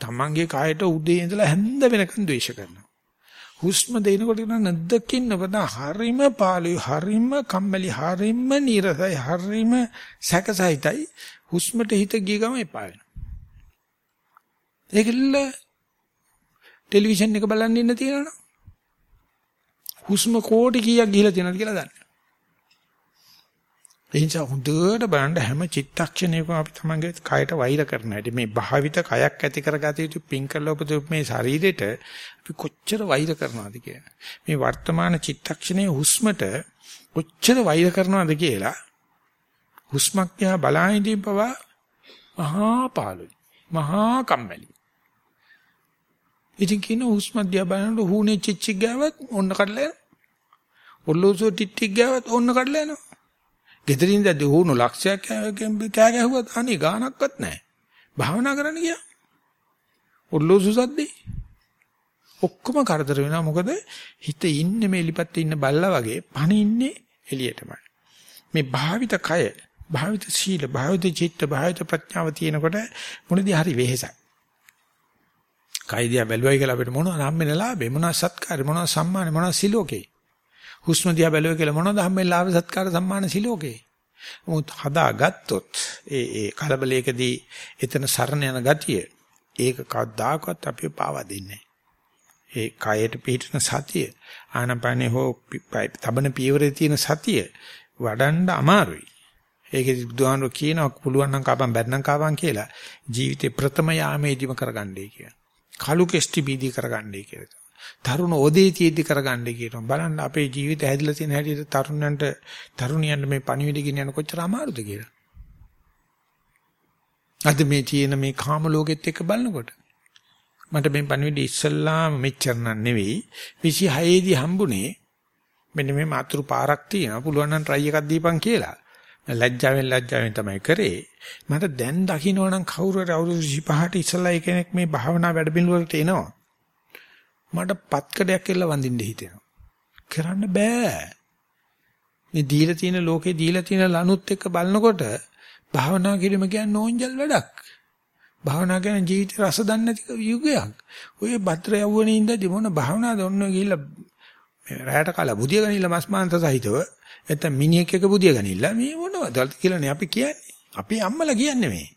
Speaker 1: තමන්ගේ කායට උදේ ඉඳලා හැන්ද වෙනකන් ද්වේෂ කරනවා. හුස්ම දෙනකොට නැද්දකින් නබද හරිම පාළුයි හරිම කම්මැලි හරිම නීරසයි හරිම සැකසහිතයි හුස්මට හිත ගිය ගම එපා වෙනවා. ඒකilla ටෙලිවිෂන් එක බලන්න ඉන්න තියෙනවනේ. හුස්ම කෝටි කීයක් ගිහිලා තියෙනවද කියලා දන්න. ඒ නිසා හොඳට බලන්න හැම චිත්තක්ෂණයකම අපි තමන්ගේ කයට වෛර කරන හැටි මේ භාවිත කයක් ඇති කරගත යුතු පින් කරලා උපදු මේ ශරීරෙට අපි කොච්චර වෛර කරනවද කියලා. මේ වර්තමාන චිත්තක්ෂණයේ හුස්මට කොච්චර වෛර කරනවද කියලා හුස්මක් දිහා බලාහිදී පවා මහා පාළුයි. මහා කම්මැලි. ඉතින් කියන හුස්ම දිහා බලනකොට හුනේ චිච්චි ගාවත් ඔන්න කඩලා යනවා. ඔල්ලෝසෝ ටිට්ටික් ගාවත් ඔන්න කඩලා යනවා. ගෙදරින් දැද්දි වුණු ලක්ෂයක් කෑ ගැහුවත් අනේ ගානක්වත් නැහැ. භාවනා කරන්න ගියා. ඔල්ලෝසු සද්දේ. ඔක්කොම කරදර වෙනවා මොකද හිත ඉන්නේ මේ එලිපත් ඉන්න බල්ලා වගේ පණ ඉන්නේ එළියටමයි. මේ භාවිත කය, භාවිත සීල, භාවිත චිත්ත, භාවිත ප්‍රඥාව තියෙනකොට මොනදී හරි වෙහෙසක්. කයිදියා බැලුවයි කියලා අපිට මොනවද හම්බෙන ලාභේ? මොනවද සත්කාරේ? මොනවද සම්මානේ? මොනවද සිලෝකේ? හුස්ම දිහා බැලුවා කියලා මොනවද හම්බෙන්නේ ලාභ? සත්කාර සම්මාන සිලෝකේ. මොහොත් හදාගත්තොත් ඒ ඒ කලබලයකදී එතන සරණ යන ගතිය ඒක කවදාකවත් අපිව පාවා දෙන්නේ ඒ කයට පිටින සතිය ආනපනේ හෝ තබන පියවරේ තියෙන සතිය වඩන්න අමාරුයි. ඒකෙදි බුදුහාමුදුරුවෝ කියනවා පුළුවන් නම් කපන් බැන්නම් කපන් කියලා. ජීවිතේ ප්‍රථම යාමේදීම කරගන්නයි කියන. කලු කෙස්ටි බීදී කරගන්නයි කියලා. තරුණ ඕදේතියෙදි කරගන්නේ කියනවා. බලන්න අපේ ජීවිත හැදිලා තියෙන හැටියට තරුණයන්ට තරුණියන්ට මේ පණිවිඩ ගෙනියන්න කොච්චර අමාරුද කියලා. අද මේ තියෙන මේ කාම ලෝකෙත් එක්ක බලනකොට මට මේ පණිවිඩ ඉස්සල්ලාම මෙච්චර නන් නෙවෙයි 26 දී හම්බුනේ මෙන්න මේ මාතෘ පාරක් තියෙනවා පුළුවන් නම් try එකක් දීපන් කියලා. ලැජ්ජාවෙන් ලැජ්ජාවෙන් තමයි කරේ. මට දැන් දකින්නවනම් කවුරු හරි අවුරුදු 25ට ඉස්සලා කෙනෙක් මේ භාවනා වැඩ පිළිවෙලට එනවා. මට පත්කඩයක් කියලා වඳින්න හිතෙනවා. කරන්න බෑ. මේ දීලා තියෙන ලෝකේ දීලා තියෙන ලනුත් එක්ක බලනකොට භාවනා කිරීම කියන්නේ නෝන්ජල් වැඩක්. භාවනා කියන ජීවිත රස දන්නේ නැති යුගයක්. ඔය භද්‍ර යවුවනේ ඉඳදී මොන භාවනාද ඔන්න ගිහිල්ලා රැයට කාලා බුදිය ගනිලා මස් මාංශ සහිතව නැත්නම් මිනිහෙක් එක බුදිය ගනිලා මේ මොනවද කියලානේ අපි කියන්නේ. අපි අම්මලා කියන්නේ මේ.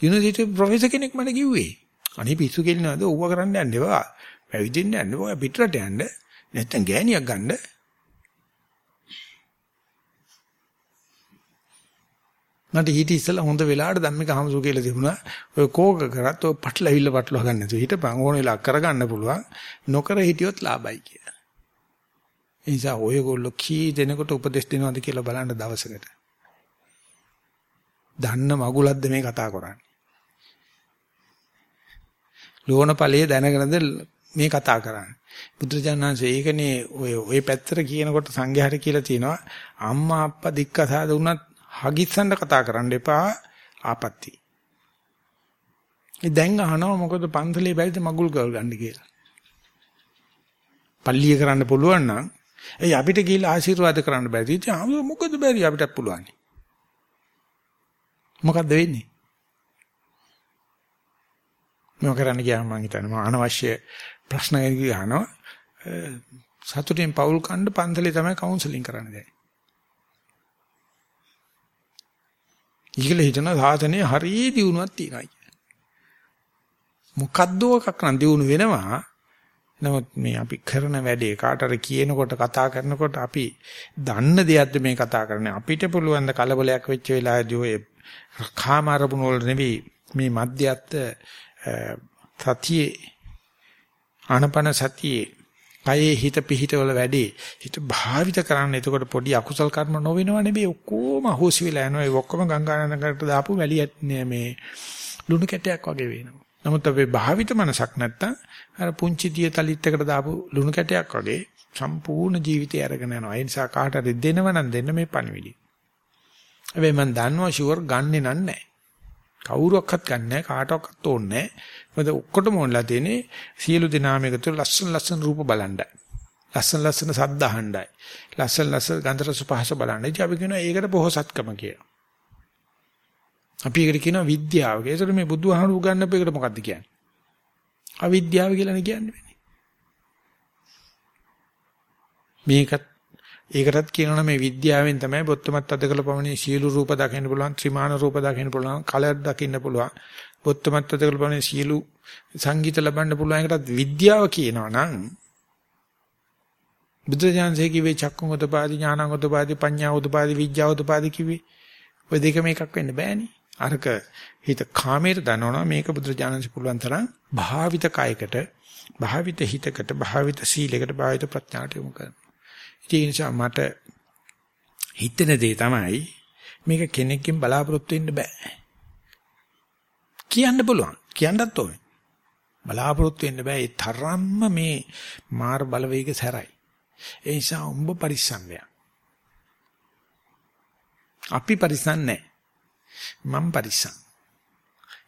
Speaker 1: යුනිවර්සිටි ප්‍රොෆෙසර් කෙනෙක් මට කිව්වේ. අනේ පිස්සු කෙලිනවද ඕව කරන්න යන්න එපා. පැවිදෙන්න යන්න ඔය පිටරට යන්න නැත්තම් ගෑණියක් ගන්න මට ඊට ඉස්සෙල්ලා හොඳ වෙලාවට ධම්මික හම්සු කියලා තිබුණා ඔය කෝක කරත් ඔය පටලවිල්ල පටලවා ගන්න නැතුව හිටපන් ඕන වෙලාව කරගන්න පුළුවන් නොකර හිටියොත් ලාභයි කියලා ඒ නිසා ඔයගොල්ලෝ කී දෙනෙකුට උපදෙස් දෙනවද කියලා බලන්න දවසකට දන්න මගුලක්ද මේ කතා කරන්නේ ලෝණ ඵලයේ දැනගෙනද මේ කතා කරන්නේ. බුදුරජාණන්සේ ඒකනේ ඔය ඔය පැත්තට කියනකොට සංඝයාට කියලා තියෙනවා අම්මා අප්පා දික්කසාද වුණත් හගිස්සන්න කතා කරන්න එපා ආපත්‍ති. ඒ දැන් අහනවා මොකද පන්සලේ බැරිද මගුල් ගල් ගන්න කියලා. පල්ලිය කරන්න පුළුවන් නම් ඒ අපිට ගිහිල්ලා ආශිර්වාද කරන්න බැරිද? ඉතින් මොකද බැරි අපිටත් පුළුවන්. මොකද්ද වෙන්නේ? මොකක් කරන්න ගියාම මම හිතන්නේ අනවශ්‍ය ප්‍රශ්න ගහනවා සතුටින් පවුල් කණ්ඩ පන්සලේ තමයි කවුන්සලින් කරන්නේ දැන්. ඊගල හිතන සාසනේ හරිය දියුණුවක් තියෙනවා. මොකද්ද එකක් නම් දියුණු වෙනවා. නමුත් මේ අපි කරන වැඩේ කාටර කියනකොට කතා කරනකොට අපි දන්න දෙයක්ද මේ කතා කරන්නේ? අපිට පුළුවන් ද කලබලයක් වෙච්ච වෙලාවදී ඔය කාමාරපුණ වල නෙවෙයි මේ මධ්‍යස්ත සතියේ ආනපන සතියේ කයේ හිත පිහිටවල වැඩි හිත භාවිත කරන්න. එතකොට පොඩි අකුසල් කර්ම නොවෙනව නෙවෙයි ඔක්කොම අහෝසි වෙලා යනවා. ඒ ඔක්කොම ගංගානන්දකට දාපු වැලිය මේ ලුණු කැටයක් වගේ වෙනවා. නමුත් අපි භාවිත මනසක් නැත්තම් අර පුංචි දිය තලිත් එකට දාපු ලුණු කැටයක් වගේ සම්පූර්ණ ජීවිතය අරගෙන යනවා. ඒ නිසා කාට හරි දෙනව නම් දෙන්න මේ පණිවිඩය. හැබැයි මම දන්නවා ෂුවර් ගන්නෙ නන්නේ කවුරුවක්වත් ගන්නෑ කාටවත් ඕනේ මොකද ඔක්කොටම ඕනලා තියෙන්නේ සියලු දෙනාම එකතු ලස්සන ලස්සන රූප බලන්නයි. ලස්සන ලස්සන සද්ද අහන්නයි. ලස්සන ලස්සන ගන්ධ රස පහස බලන්නයි. ඉතින් අපි කියනවා ඒකට පොහසත්කම කියලා. අපි ඒකට කියනවා විද්‍යාව කියලා. ඒකට මේ බුදුහාමුදුරු ගන්නපු එකට මොකද්ද කියන්නේ? අවිද්‍යාව කියලානේ කියන්නේ මේකත් ඒකටත් කියනවා මේ විද්‍යාවෙන් තමයි බොත්තමත් අධකල පමණේ සියලු රූප දකින්න පුළුවන් ත්‍රිමාන රූප දකින්න පුළුවන් කලර් දකින්න පුළුවන්. බොත්තමත් අධකල පමණේ සියලු සංගීත ලබන්න පුළුවන් එකටත් විද්‍යාව කියනවා නම් බුදුජානසේ කිව්වේ චක්කුං උදපාදි ඥානං උදපාදි පඤ්ඤා උදපාදි විඥා උදපාදි කිව්වේ. ඔය දෙකම එකක් වෙන්න බෑනේ. අරක හිත කාමයට දනවනවා මේක බුදුජානසේ පුළුවන් තරම් භාවිත කායකට භාවිත හිතකට භාවිත සීලයකට භාවිත ප්‍රඥාට යොමු කරනවා ඒ නිසා මට හිතෙන දේ තමයි මේක කෙනෙක්ගෙන් බලාපොරොත්තු වෙන්න බෑ. කියන්න පුළුවන්. කියන්නත් ඕනේ. බලාපොරොත්තු වෙන්න බෑ. ඒ තරම්ම මේ මාර බලවේග සැරයි. ඒ නිසා උඹ පරිස්සම් අපි පරිස්සම් නැහැ. මම පරිස්සම්.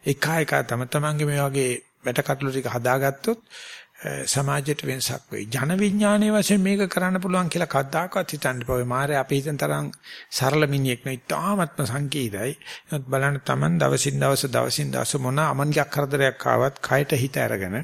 Speaker 1: එක එක තම තමන්ගේ මේ වගේ වැට කටළු ටික හදාගත්තොත් සමාජයට වෙනසක් වෙයි. ජන විඥානයේ වශයෙන් මේක කරන්න පුළුවන් කියලා කද්දාකවත් හිතන්න බෑ. මාරේ අපි හිතන තරම් සරල මිනිහෙක් නෙවෙයි. තාමත්ම සංකීර්ණයි. ඒත් බලන්න Taman දවසින් දවස දවසින් දවස මොන අමංගයක් කරදරයක් ආවත් කයට හිත අරගෙන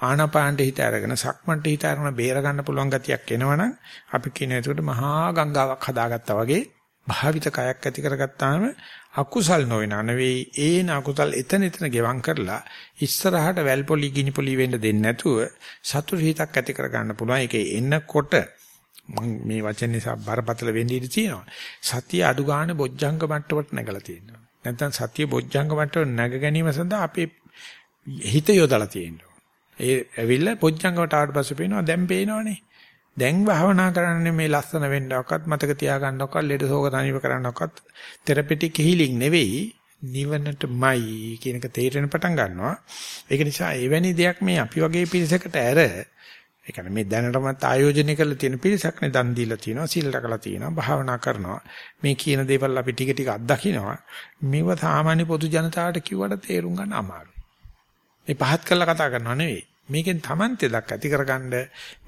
Speaker 1: ආනාපානට හිත අරගෙන සක්මන්ට හිත අරගෙන බේර ගන්න පුළුවන් ගතියක් එනවනම් අපි කියන ඒකට මහා ගංගාවක් හදාගත්තා වගේ භාවිත කයක් ඇති කරගත්තාම අකුසල් නොවන නෙවෙයි ඒන අකුසල් එතන එතන ගෙවම් කරලා ඉස්සරහට වැල් පොලි ගිනි පොලි වෙන්න දෙන්නේ නැතුව සතුට හිතක් ඇති කරගන්න පුළුවන්. ඒකේ එන්නකොට මම මේ වචන නිසා බරපතල වෙන්න ඉඩ තියෙනවා. සතිය අඩු ගන්න බොජ්ජංග මට්ටමට නැගලා තියෙනවා. නැත්නම් සතිය බොජ්ජංග මට්ටමට නැග ගැනීම සඳහා අපේ හිත යොදලා තියෙනවා. ඒ ඇවිල්ලා බොජ්ජංගවට ආවට පස්සේ පේනවා දැන් පේනවනේ. දැන් භාවනා කරන්නේ මේ ලස්සන වෙන්නවක්වත් මතක තියාගන්නවක්වත් ලෙඩ සෝක තනිව කරන්නවක්වත් තෙරපිටික් හීලින් නෙවෙයි නිවනටමයි කියන එක තේරෙන පටන් ගන්නවා. ඒක නිසා එවැනි දෙයක් මේ අපි වගේ පිරිසකට ඇර ඒ කියන්නේ මේ දැනටමත් ආයෝජනය කරලා තියෙන පිරිසක් නේ දන් දීලා තියෙනවා, සීල් රැකලා තියෙනවා, භාවනා කරනවා. මේ කියන දේවල් අපි ටික ටික අත්දකින්නවා. මේව සාමාන්‍ය පොදු ජනතාවට කිව්වට තේරුම් ගන්න අමාරුයි. මේ පහත් කරලා කතා කරනවා නෙවෙයි. මේකෙන් Tamante දක් ඇති කරගන්න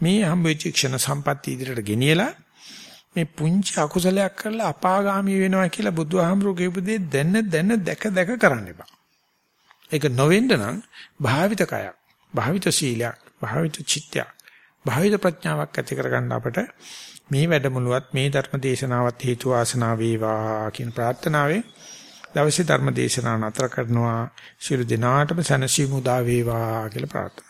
Speaker 1: මේ හම්බෙච්ච ක්ෂණ සම්පatti ඉදිරියට ගෙනියලා මේ පුංචි අකුසලයක් කරලා අපාගාමී වෙනවා කියලා බුදුහාමුදුරු කියපු දේ දැන දැන දැක දැක කරන්න එපා. ඒක නොවෙන්න නම් භාවිත කයක්, භාවිත සීලයක්, භාවිත චිත්තයක්, භාවිත ප්‍රඥාවක් ඇති කරගන්න අපට මේ වැඩමුළුවත් මේ ධර්ම දේශනාවත් හේතු වාසනා වේවා කියන ප්‍රාර්ථනාවෙන් දවසේ ධර්ම දේශනාව නතර කරනවා. ශිරු දිනාටම සනසීමු දා වේවා කියලා ප්‍රාර්ථනා